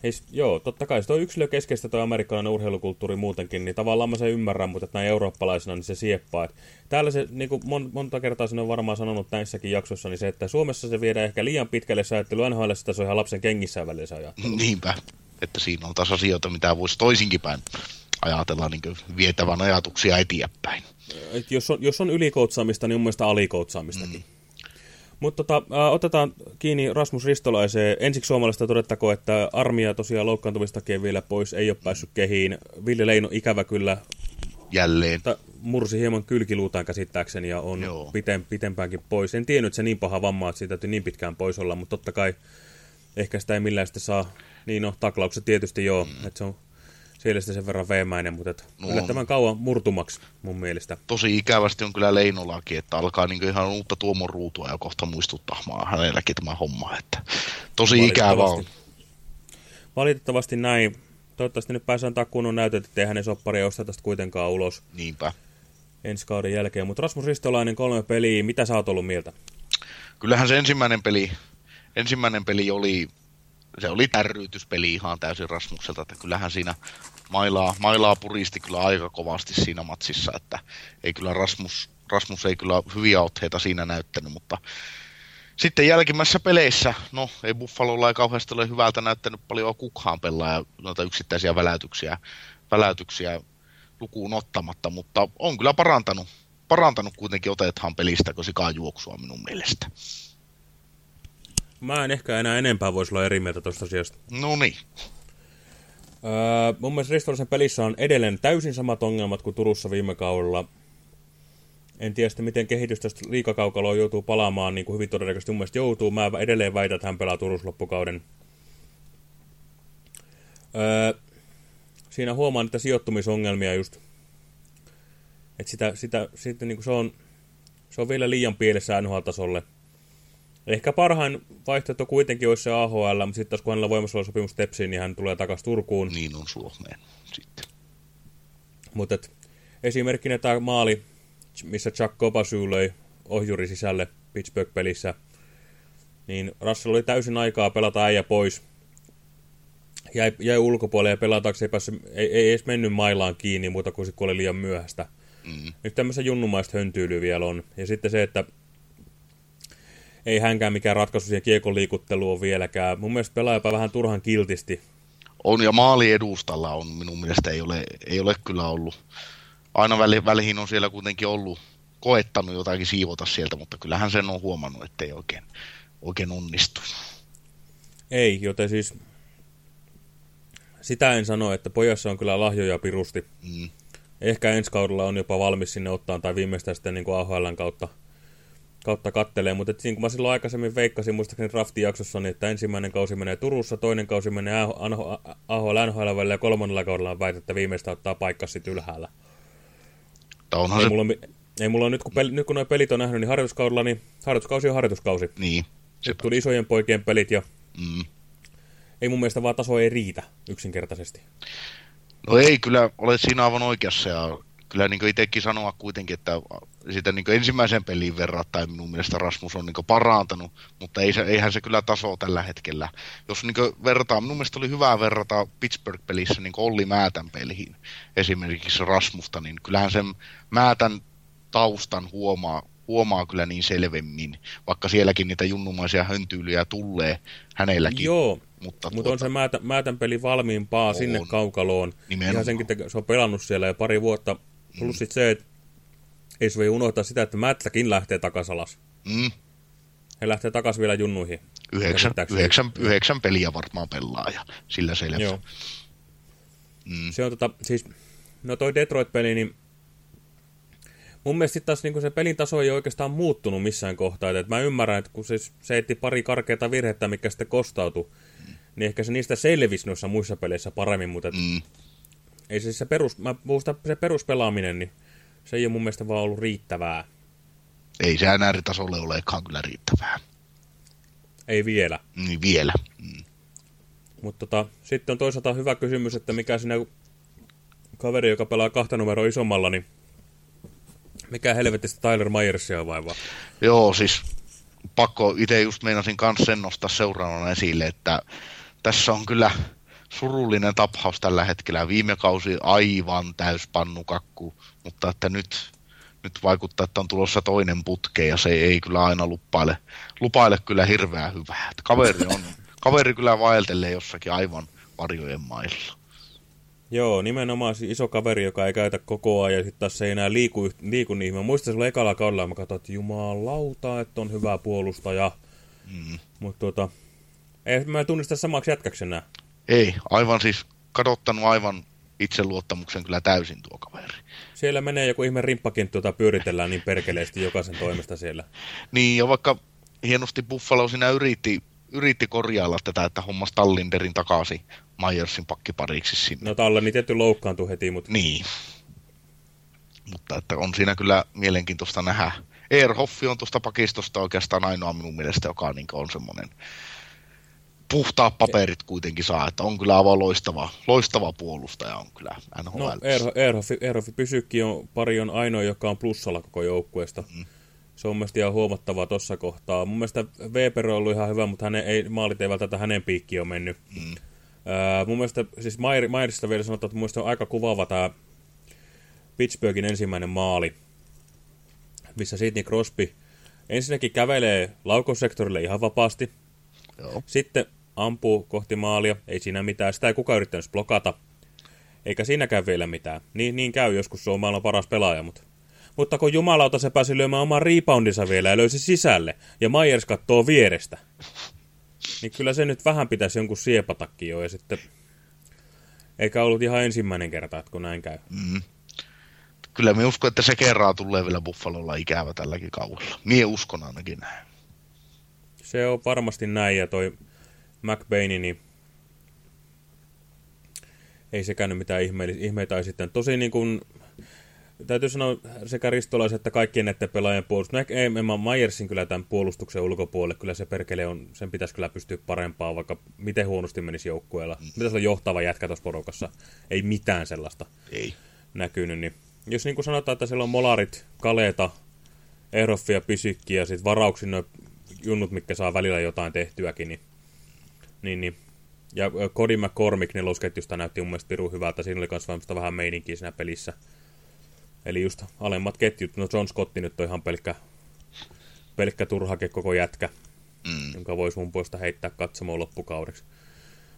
Heis, joo, totta kai se on yksilökeskeistä tuo amerikkalainen urheilukulttuuri muutenkin, niin tavallaan mä sen ymmärrän, mutta näin eurooppalaisena niin se sieppaa. Et täällä se, niin kuin mon, monta kertaa sen on varmaan sanonut näissäkin jaksossa, niin se, että Suomessa se viedään ehkä liian pitkälle säättely, NHL se on ihan lapsen kengissä välillä se ajattelu. Niinpä, että siinä on taas asioita, mitä voisi toisinkin päin ajatella niin vietävän ajatuksia eteenpäin. Et jos, on, jos on ylikoutsaamista, niin on mielestäni alikoutsaamistakin. Mm. Mutta tota, otetaan kiinni Rasmus Ristolaiseen. Ensiksi suomalaista todettako, että armia tosiaan loukkaantumistakin vielä pois, ei ole päässyt kehiin. Ville Leino ikävä kyllä jälleen. Mursi hieman kylkiluutaan käsittääkseni ja on piten, pitempäänkin pois. En tiennyt, että se niin paha vamma, että siitä täytyy niin pitkään pois olla, mutta totta kai ehkä sitä ei millään sitten saa. Niin no, taklaukset tietysti joo, mm. että se on siellä sen verran veemäinen, mutta et no yllättävän kauan murtumaksi mun mielestä. Tosi ikävästi on kyllä Leinolakin, että alkaa niin ihan uutta tuomon ruutua ja kohta muistuttaa hänelläkin tämä homma. Että tosi ikävä on. Valitettavasti näin. Toivottavasti nyt pääsee antaa kunnon näytöt, ettei hänen sopparia osta tästä kuitenkaan ulos. Niinpä. Ensi kauden jälkeen. Mutta Rasmus Ristolainen kolme peliä, mitä sä oot ollut mieltä? Kyllähän se ensimmäinen peli, ensimmäinen peli oli se oli tärryytyspeli ihan täysin Rasmukselta, että kyllähän siinä mailaa, mailaa puristi kyllä aika kovasti siinä matsissa, että ei kyllä Rasmus, Rasmus ei kyllä hyviä otteita siinä näyttänyt, mutta sitten jälkimmäisissä peleissä, no ei Buffalolla ei kauheasti ole hyvältä näyttänyt paljon kukaan pelaa noita yksittäisiä väläytyksiä, väläytyksiä lukuun ottamatta, mutta on kyllä parantanut, parantanut kuitenkin otethan pelistä, kun sikaa juoksua minun mielestä. Mä en ehkä enää enempää voisi olla eri mieltä tuosta asiasta. No niin. Öö, mun mielestä Ristolaisen pelissä on edelleen täysin samat ongelmat kuin Turussa viime kaudella. En tiedä sitten, miten kehitys tästä liikakaukaloa joutuu palaamaan, niin kuin hyvin todennäköisesti mun mielestä joutuu. Mä edelleen väitän, että hän pelaa Turussa loppukauden. Öö, siinä huomaan että sijoittumisongelmia just. Että sitä, sitä, sitä niin kuin se, on, se on vielä liian pielessä NHL-tasolle. Ehkä parhain vaihtoehto kuitenkin olisi se AHL, mutta sitten kun hänellä voimassa oleva sopimus Tepsiin, niin hän tulee takaisin Turkuun. Niin on Suomeen sitten. Mutta esimerkkinä tämä maali, missä Chuck Kopasu löi ohjuri sisälle Pittsburgh-pelissä, niin Russell oli täysin aikaa pelata äijä pois. Jäi, jäi ulkopuolelle ja pelataanko ei, päässyt, ei, ei edes mennyt mailaan kiinni kuin kun oli liian myöhäistä. Mm. Nyt tämmöistä junnumaista höntyylyä vielä on. Ja sitten se, että ei hänkään mikään ratkaisu siihen kiekon liikutteluun vieläkään. Mun mielestä pelaa jopa vähän turhan kiltisti. On, ja maali edustalla on minun mielestä ei ole, ei ole kyllä ollut. Aina väli, välihin on siellä kuitenkin ollut koettanut jotakin siivota sieltä, mutta kyllähän sen on huomannut, ettei oikein, oikein onnistu. Ei, joten siis sitä en sano, että pojassa on kyllä lahjoja pirusti. Mm. Ehkä ensi kaudella on jopa valmis sinne ottaa tai viimeistään sitten niin kuin AHLn kautta – kautta kattelee, mutta et siinä kun mä silloin aikaisemmin veikkasin muistaakseni draftijaksossa, niin että ensimmäinen kausi menee Turussa, toinen kausi menee AHL NHL välillä ja kolmannella kaudella on väitä, että viimeistä ottaa paikka sitten ylhäällä. Onhan ei, se... mulla, ei mulla nyt kun, peli, nyt kun nuo pelit on nähnyt, niin harjoituskaudella, niin harjoituskausi on harjoituskausi. Niin. Sitten tuli isojen poikien pelit ja mm. ei mun mielestä vaan taso ei riitä yksinkertaisesti. No ei, kyllä olet siinä aivan oikeassa ja kyllä niin itsekin sanoa kuitenkin, että sitä niin ensimmäisen peliin verrattain minun mielestä Rasmus on niin parantanut, mutta ei se, eihän se kyllä taso tällä hetkellä. Jos niin vertaa, minun mielestä oli hyvä verrata Pittsburgh-pelissä niin Olli Määtän peliin esimerkiksi Rasmusta, niin kyllähän sen Määtän taustan huomaa, huomaa kyllä niin selvemmin, vaikka sielläkin niitä junnumaisia höntyylyjä tulee hänelläkin. Joo, mutta, mutta tuota, on se määtä, Määtän peli valmiimpaa on, sinne kaukaloon. Nimenomaan. Ihan senkin, se on pelannut siellä jo pari vuotta Plus mm. se, että ei voi unohtaa sitä, että Mätläkin lähtee takaisin alas. Mm. He lähtee takaisin vielä junnuihin. Yhdeksän, yhdeksän, yhdeksän peliä varmaan pelaa ja sillä selvä. Joo. Mm. Se on tota, siis, no toi Detroit-peli, niin mun mielestä taas niin se pelin taso ei oikeastaan muuttunut missään kohtaa. Et mä ymmärrän, että kun se, se etti pari karkeata virhettä, mikä sitten kostautui, mm. niin ehkä se niistä selvisi noissa muissa peleissä paremmin, mutta mm. Ei se, se, perus, mä muistan, se peruspelaaminen, niin se ei ole mun mielestä vaan ollut riittävää. Ei se NR-tasolle olekaan kyllä riittävää. Ei vielä. Niin vielä. Mm. Mutta tota, sitten on toisaalta hyvä kysymys, että mikä sinä kaveri, joka pelaa kahta numeroa isommalla, niin mikä helvetistä Tyler Myersia vaivaa? Joo, siis pakko, itse just meinasin kanssa sen nostaa seuraavana esille, että tässä on kyllä surullinen taphaus tällä hetkellä. Viime kausi aivan täyspannukakku, mutta että nyt, nyt vaikuttaa, että on tulossa toinen putke ja se ei kyllä aina lupaile, lupaile kyllä hirveän hyvää. Että kaveri, on, kaveri kyllä vaeltelee jossakin aivan varjojen mailla. Joo, nimenomaan siis iso kaveri, joka ei käytä koko ajan, ja sitten taas se ei enää liiku, liiku niin. Mä muistan sulla ekalla kaudella, mä katsoin, että jumalauta, että on hyvä puolustaja. Mm. Mutta tuota, ei mä tunnista samaksi jätkäksi enää. Ei, aivan siis kadottanut aivan itseluottamuksen kyllä täysin tuo kaveri. Siellä menee joku ihme rimppakinttu, jota pyöritellään niin perkeleesti jokaisen toimesta siellä. Niin, ja vaikka hienosti Buffalo sinä yritti yritti korjailla tätä, että hommas Tallinderin takaisin Myersin pakkipariksi sinne. No Tallani tietty loukkaantui heti, mutta... Niin. Mutta että on siinä kyllä mielenkiintoista nähdä. Erhoffi on tuosta pakistosta oikeastaan ainoa minun mielestä, joka niin on semmoinen puhtaat paperit kuitenkin saa, että on kyllä aivan loistava, loistava puolustaja on kyllä NHL. No Erhoffi, Erhoffi Pysykki on pari on ainoa, joka on plussalla koko joukkueesta. Mm se on mielestäni ihan huomattavaa tuossa kohtaa. Mun mielestä Weber on ollut ihan hyvä, mutta hänen, ei, maalit ei välttämättä hänen piikki on mennyt. Mm. Öö, mun mielestä, siis Mairsista vielä sanotaan, että mun mielestä on aika kuvaava tämä Pittsburghin ensimmäinen maali, missä Sidney Crosby ensinnäkin kävelee laukosektorille ihan vapaasti. Joo. Sitten ampuu kohti maalia, ei siinä mitään. Sitä ei kukaan yrittänyt blokata. Eikä siinäkään vielä mitään. Niin, niin käy joskus, se on maailman paras pelaaja, mutta mutta kun jumalauta se pääsi lyömään oman reboundinsa vielä ja löysi sisälle, ja Myers kattoo vierestä, niin kyllä se nyt vähän pitäisi jonkun siepatakin jo, ja sitten eikä ollut ihan ensimmäinen kerta, että kun näin käy. Mm. Kyllä me uskon, että se kerran tulee vielä Buffalolla ikävä tälläkin kaudella. Mie uskon ainakin näin. Se on varmasti näin, ja toi McBaini, niin ei sekään nyt mitään ihmeitä sitten. Tosi niin kuin täytyy sanoa sekä Ristolaisen että kaikkien näiden pelaajien puolustus. No ei mä Myersin kyllä tämän puolustuksen ulkopuolelle. Kyllä se perkele on, sen pitäisi kyllä pystyä parempaa, vaikka miten huonosti menisi joukkueella. Mm. Pitäisi olla johtava jätkä tuossa porukassa. Ei mitään sellaista ei. näkynyt. Niin. Jos niin kuin sanotaan, että siellä on molarit, kaleeta, Eroffia, Pisykki ja sitten varauksin noin junnut, mitkä saa välillä jotain tehtyäkin, niin, niin, niin. Ja Cody McCormick nelosketjusta näytti mun mielestä pirun hyvältä. Siinä oli myös vähän meininkiä siinä pelissä. Eli just alemmat ketjut. No John Scotti nyt on ihan pelkkä, pelkkä turhake koko jätkä, mm. jonka voisi mun puolesta heittää katsomaan loppukaudeksi.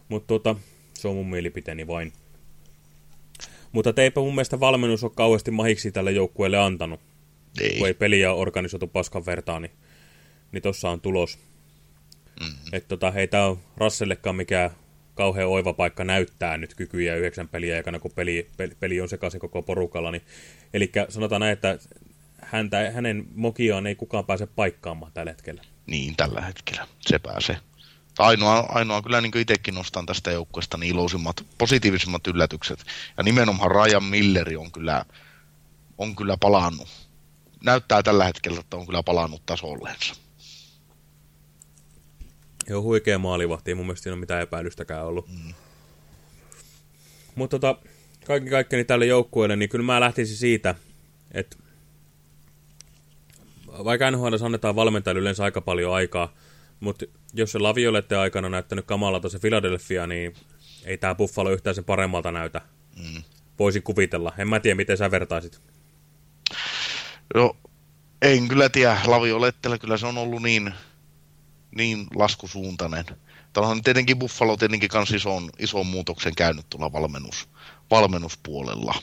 Mutta tota, se on mun mielipiteeni vain. Mutta teipä mun mielestä valmennus on kauheasti mahiksi tälle joukkueelle antanut. Ei. Kun ei peliä organisoitu paskan vertaan, niin, niin tossa on tulos. Mm. Että tota, ei tää on Rassellekaan mikään kauhean oiva paikka näyttää nyt kykyjä yhdeksän peliä aikana, kun peli, peli, peli on sekaisin koko porukalla. Niin, eli sanotaan näin, että häntä, hänen mokiaan ei kukaan pääse paikkaamaan tällä hetkellä. Niin, tällä hetkellä. Se pääsee. Ainoa, ainoa kyllä niin itsekin nostan tästä joukkueesta niin iloisimmat, positiivisimmat yllätykset. Ja nimenomaan Ryan Milleri on kyllä, on kyllä palannut. Näyttää tällä hetkellä, että on kyllä palannut tasolleensa. Joo, huikea maalivahti, mun mielestä siinä ole mitään epäilystäkään ollut. Mm. Mutta tota, kaikki kaikkeni tälle joukkueelle, niin kyllä mä lähtisin siitä, että vaikka NHL annetaan valmentajille yleensä aika paljon aikaa, mutta jos se Laviolette aikana näyttänyt kamalalta se Philadelphia, niin ei tämä Buffalo yhtään sen paremmalta näytä. Mm. Voisin kuvitella. En mä tiedä, miten sä vertaisit. No, en kyllä tiedä. Laviolettellä kyllä se on ollut niin niin laskusuuntainen. Täällä on tietenkin Buffalo tietenkin kanssa ison, ison muutoksen käynyt tuolla valmennus, valmennuspuolella.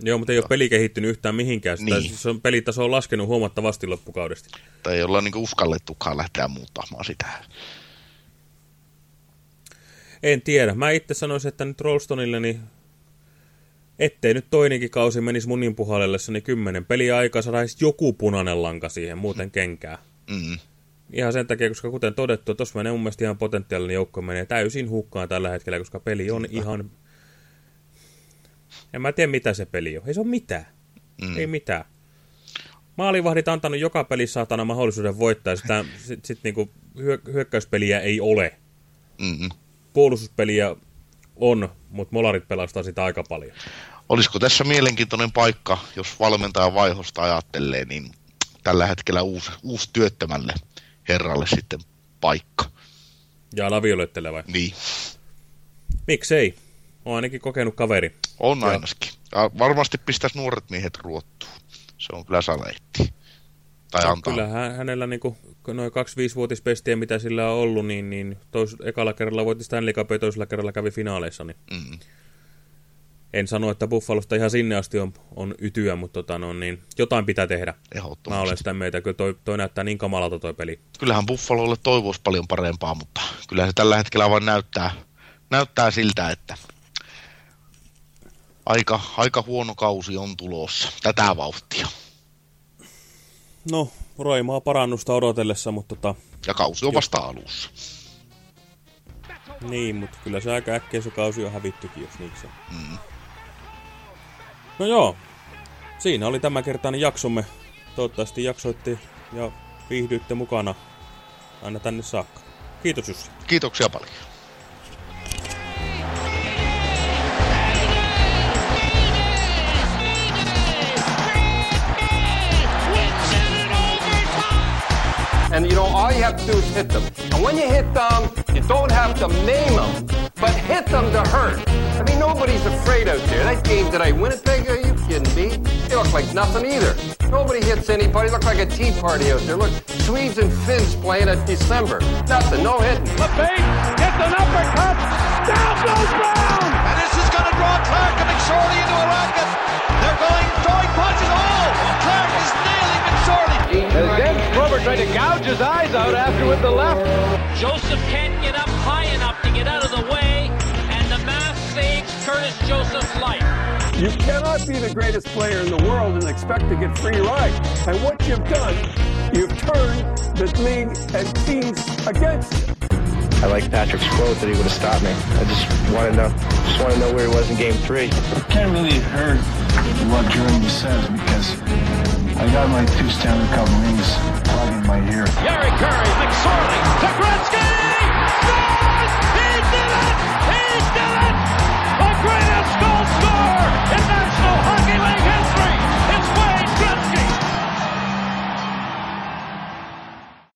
Joo, mutta ei ole peli kehittynyt yhtään mihinkään. Sitä, niin. siis on, pelitaso on laskenut huomattavasti loppukaudesta. Tai ei olla niin uskallettukaan lähteä muuttamaan sitä. En tiedä. Mä itse sanoisin, että nyt Rolstonille niin Ettei nyt toinenkin kausi menisi munin puhallellessa, niin kymmenen peliä aikaa saada joku punainen lanka siihen, muuten kenkää. Mm. Ihan sen takia, koska kuten todettu, tuossa menee mun mielestä ihan potentiaalinen joukko menee täysin hukkaan tällä hetkellä, koska peli on ihan... En mä tiedä, mitä se peli on. Ei se ole mitään. Mm. Ei mitään. Maalivahdit antanut joka pelissä saatana mahdollisuuden voittaa, sitten sit, sit niinku hyö, hyökkäyspeliä ei ole. Mm -mm. Puolustuspeliä on, mutta molarit pelastaa sitä aika paljon. Olisiko tässä mielenkiintoinen paikka, jos valmentajan vaihosta ajattelee, niin tällä hetkellä uusi, uusi työttömälle herralle sitten paikka. Ja Laviolöttele vai? Niin. Miksei? On ainakin kokenut kaveri. On ja. ainakin. Ja varmasti pistäisi nuoret miehet ruottuun. Se on kyllä saleetti. Tai antaa. Kyllä hänellä niinku, noin kaksi viisivuotispestiä, mitä sillä on ollut, niin, niin tois, ekalla kerralla voitti Stanley Cup ja toisella kerralla kävi finaaleissa. Niin. Mm. En sano, että Buffalosta ihan sinne asti on, on ytyä, mutta tota, no, niin, jotain pitää tehdä. Mä olen sitä meitä, kyllä toi, toi näyttää niin kamalalta toi peli. Kyllähän Buffalolle toivoisi paljon parempaa, mutta kyllä se tällä hetkellä vain näyttää, näyttää siltä, että aika, aika huono kausi on tulossa. Tätä vauhtia. No, roimaa parannusta odotellessa, mutta tota... Ja kausi on vasta alussa. Niin, mutta kyllä se aika äkkiä se kausi on hävittykin, jos niinkö se. Mm. No joo, siinä oli tämä kertainen jaksomme. Toivottavasti jaksoitte ja viihdyitte mukana aina tänne saakka. Kiitos Jussi. Kiitoksia paljon. And you know, all you have to do is hit them. And when you hit them, you don't have to maim them, but hit them to hurt. I mean, nobody's afraid out there. That game today, Winnipeg, are you kidding me? They look like nothing either. Nobody hits anybody. Look like a tea party out there. Look, Swedes and Finns playing at December. Nothing, no hitting. LeBate gets an uppercut. Down goes Brown. And this is going to draw Clark and McSorley into a racket. They're going, throwing punches. Oh, Clark is nailing McSorley. And again, Grover tried to gouge his eyes out after with the left. Joseph can't get up high enough to get out of the way, Joseph's life. You cannot be the greatest player in the world and expect to get free ride. And what you've done, you've turned the league and teams against you. I like Patrick's quote that he would have stopped me. I just want to know, just want to know where he was in Game Three. Can't really heard what Jeremy says because I got my two Stanley Cup rings plugged in my ear. Gary Curry, McSorley to Gretzky. Scores! He did it! National score in National Hockey League history.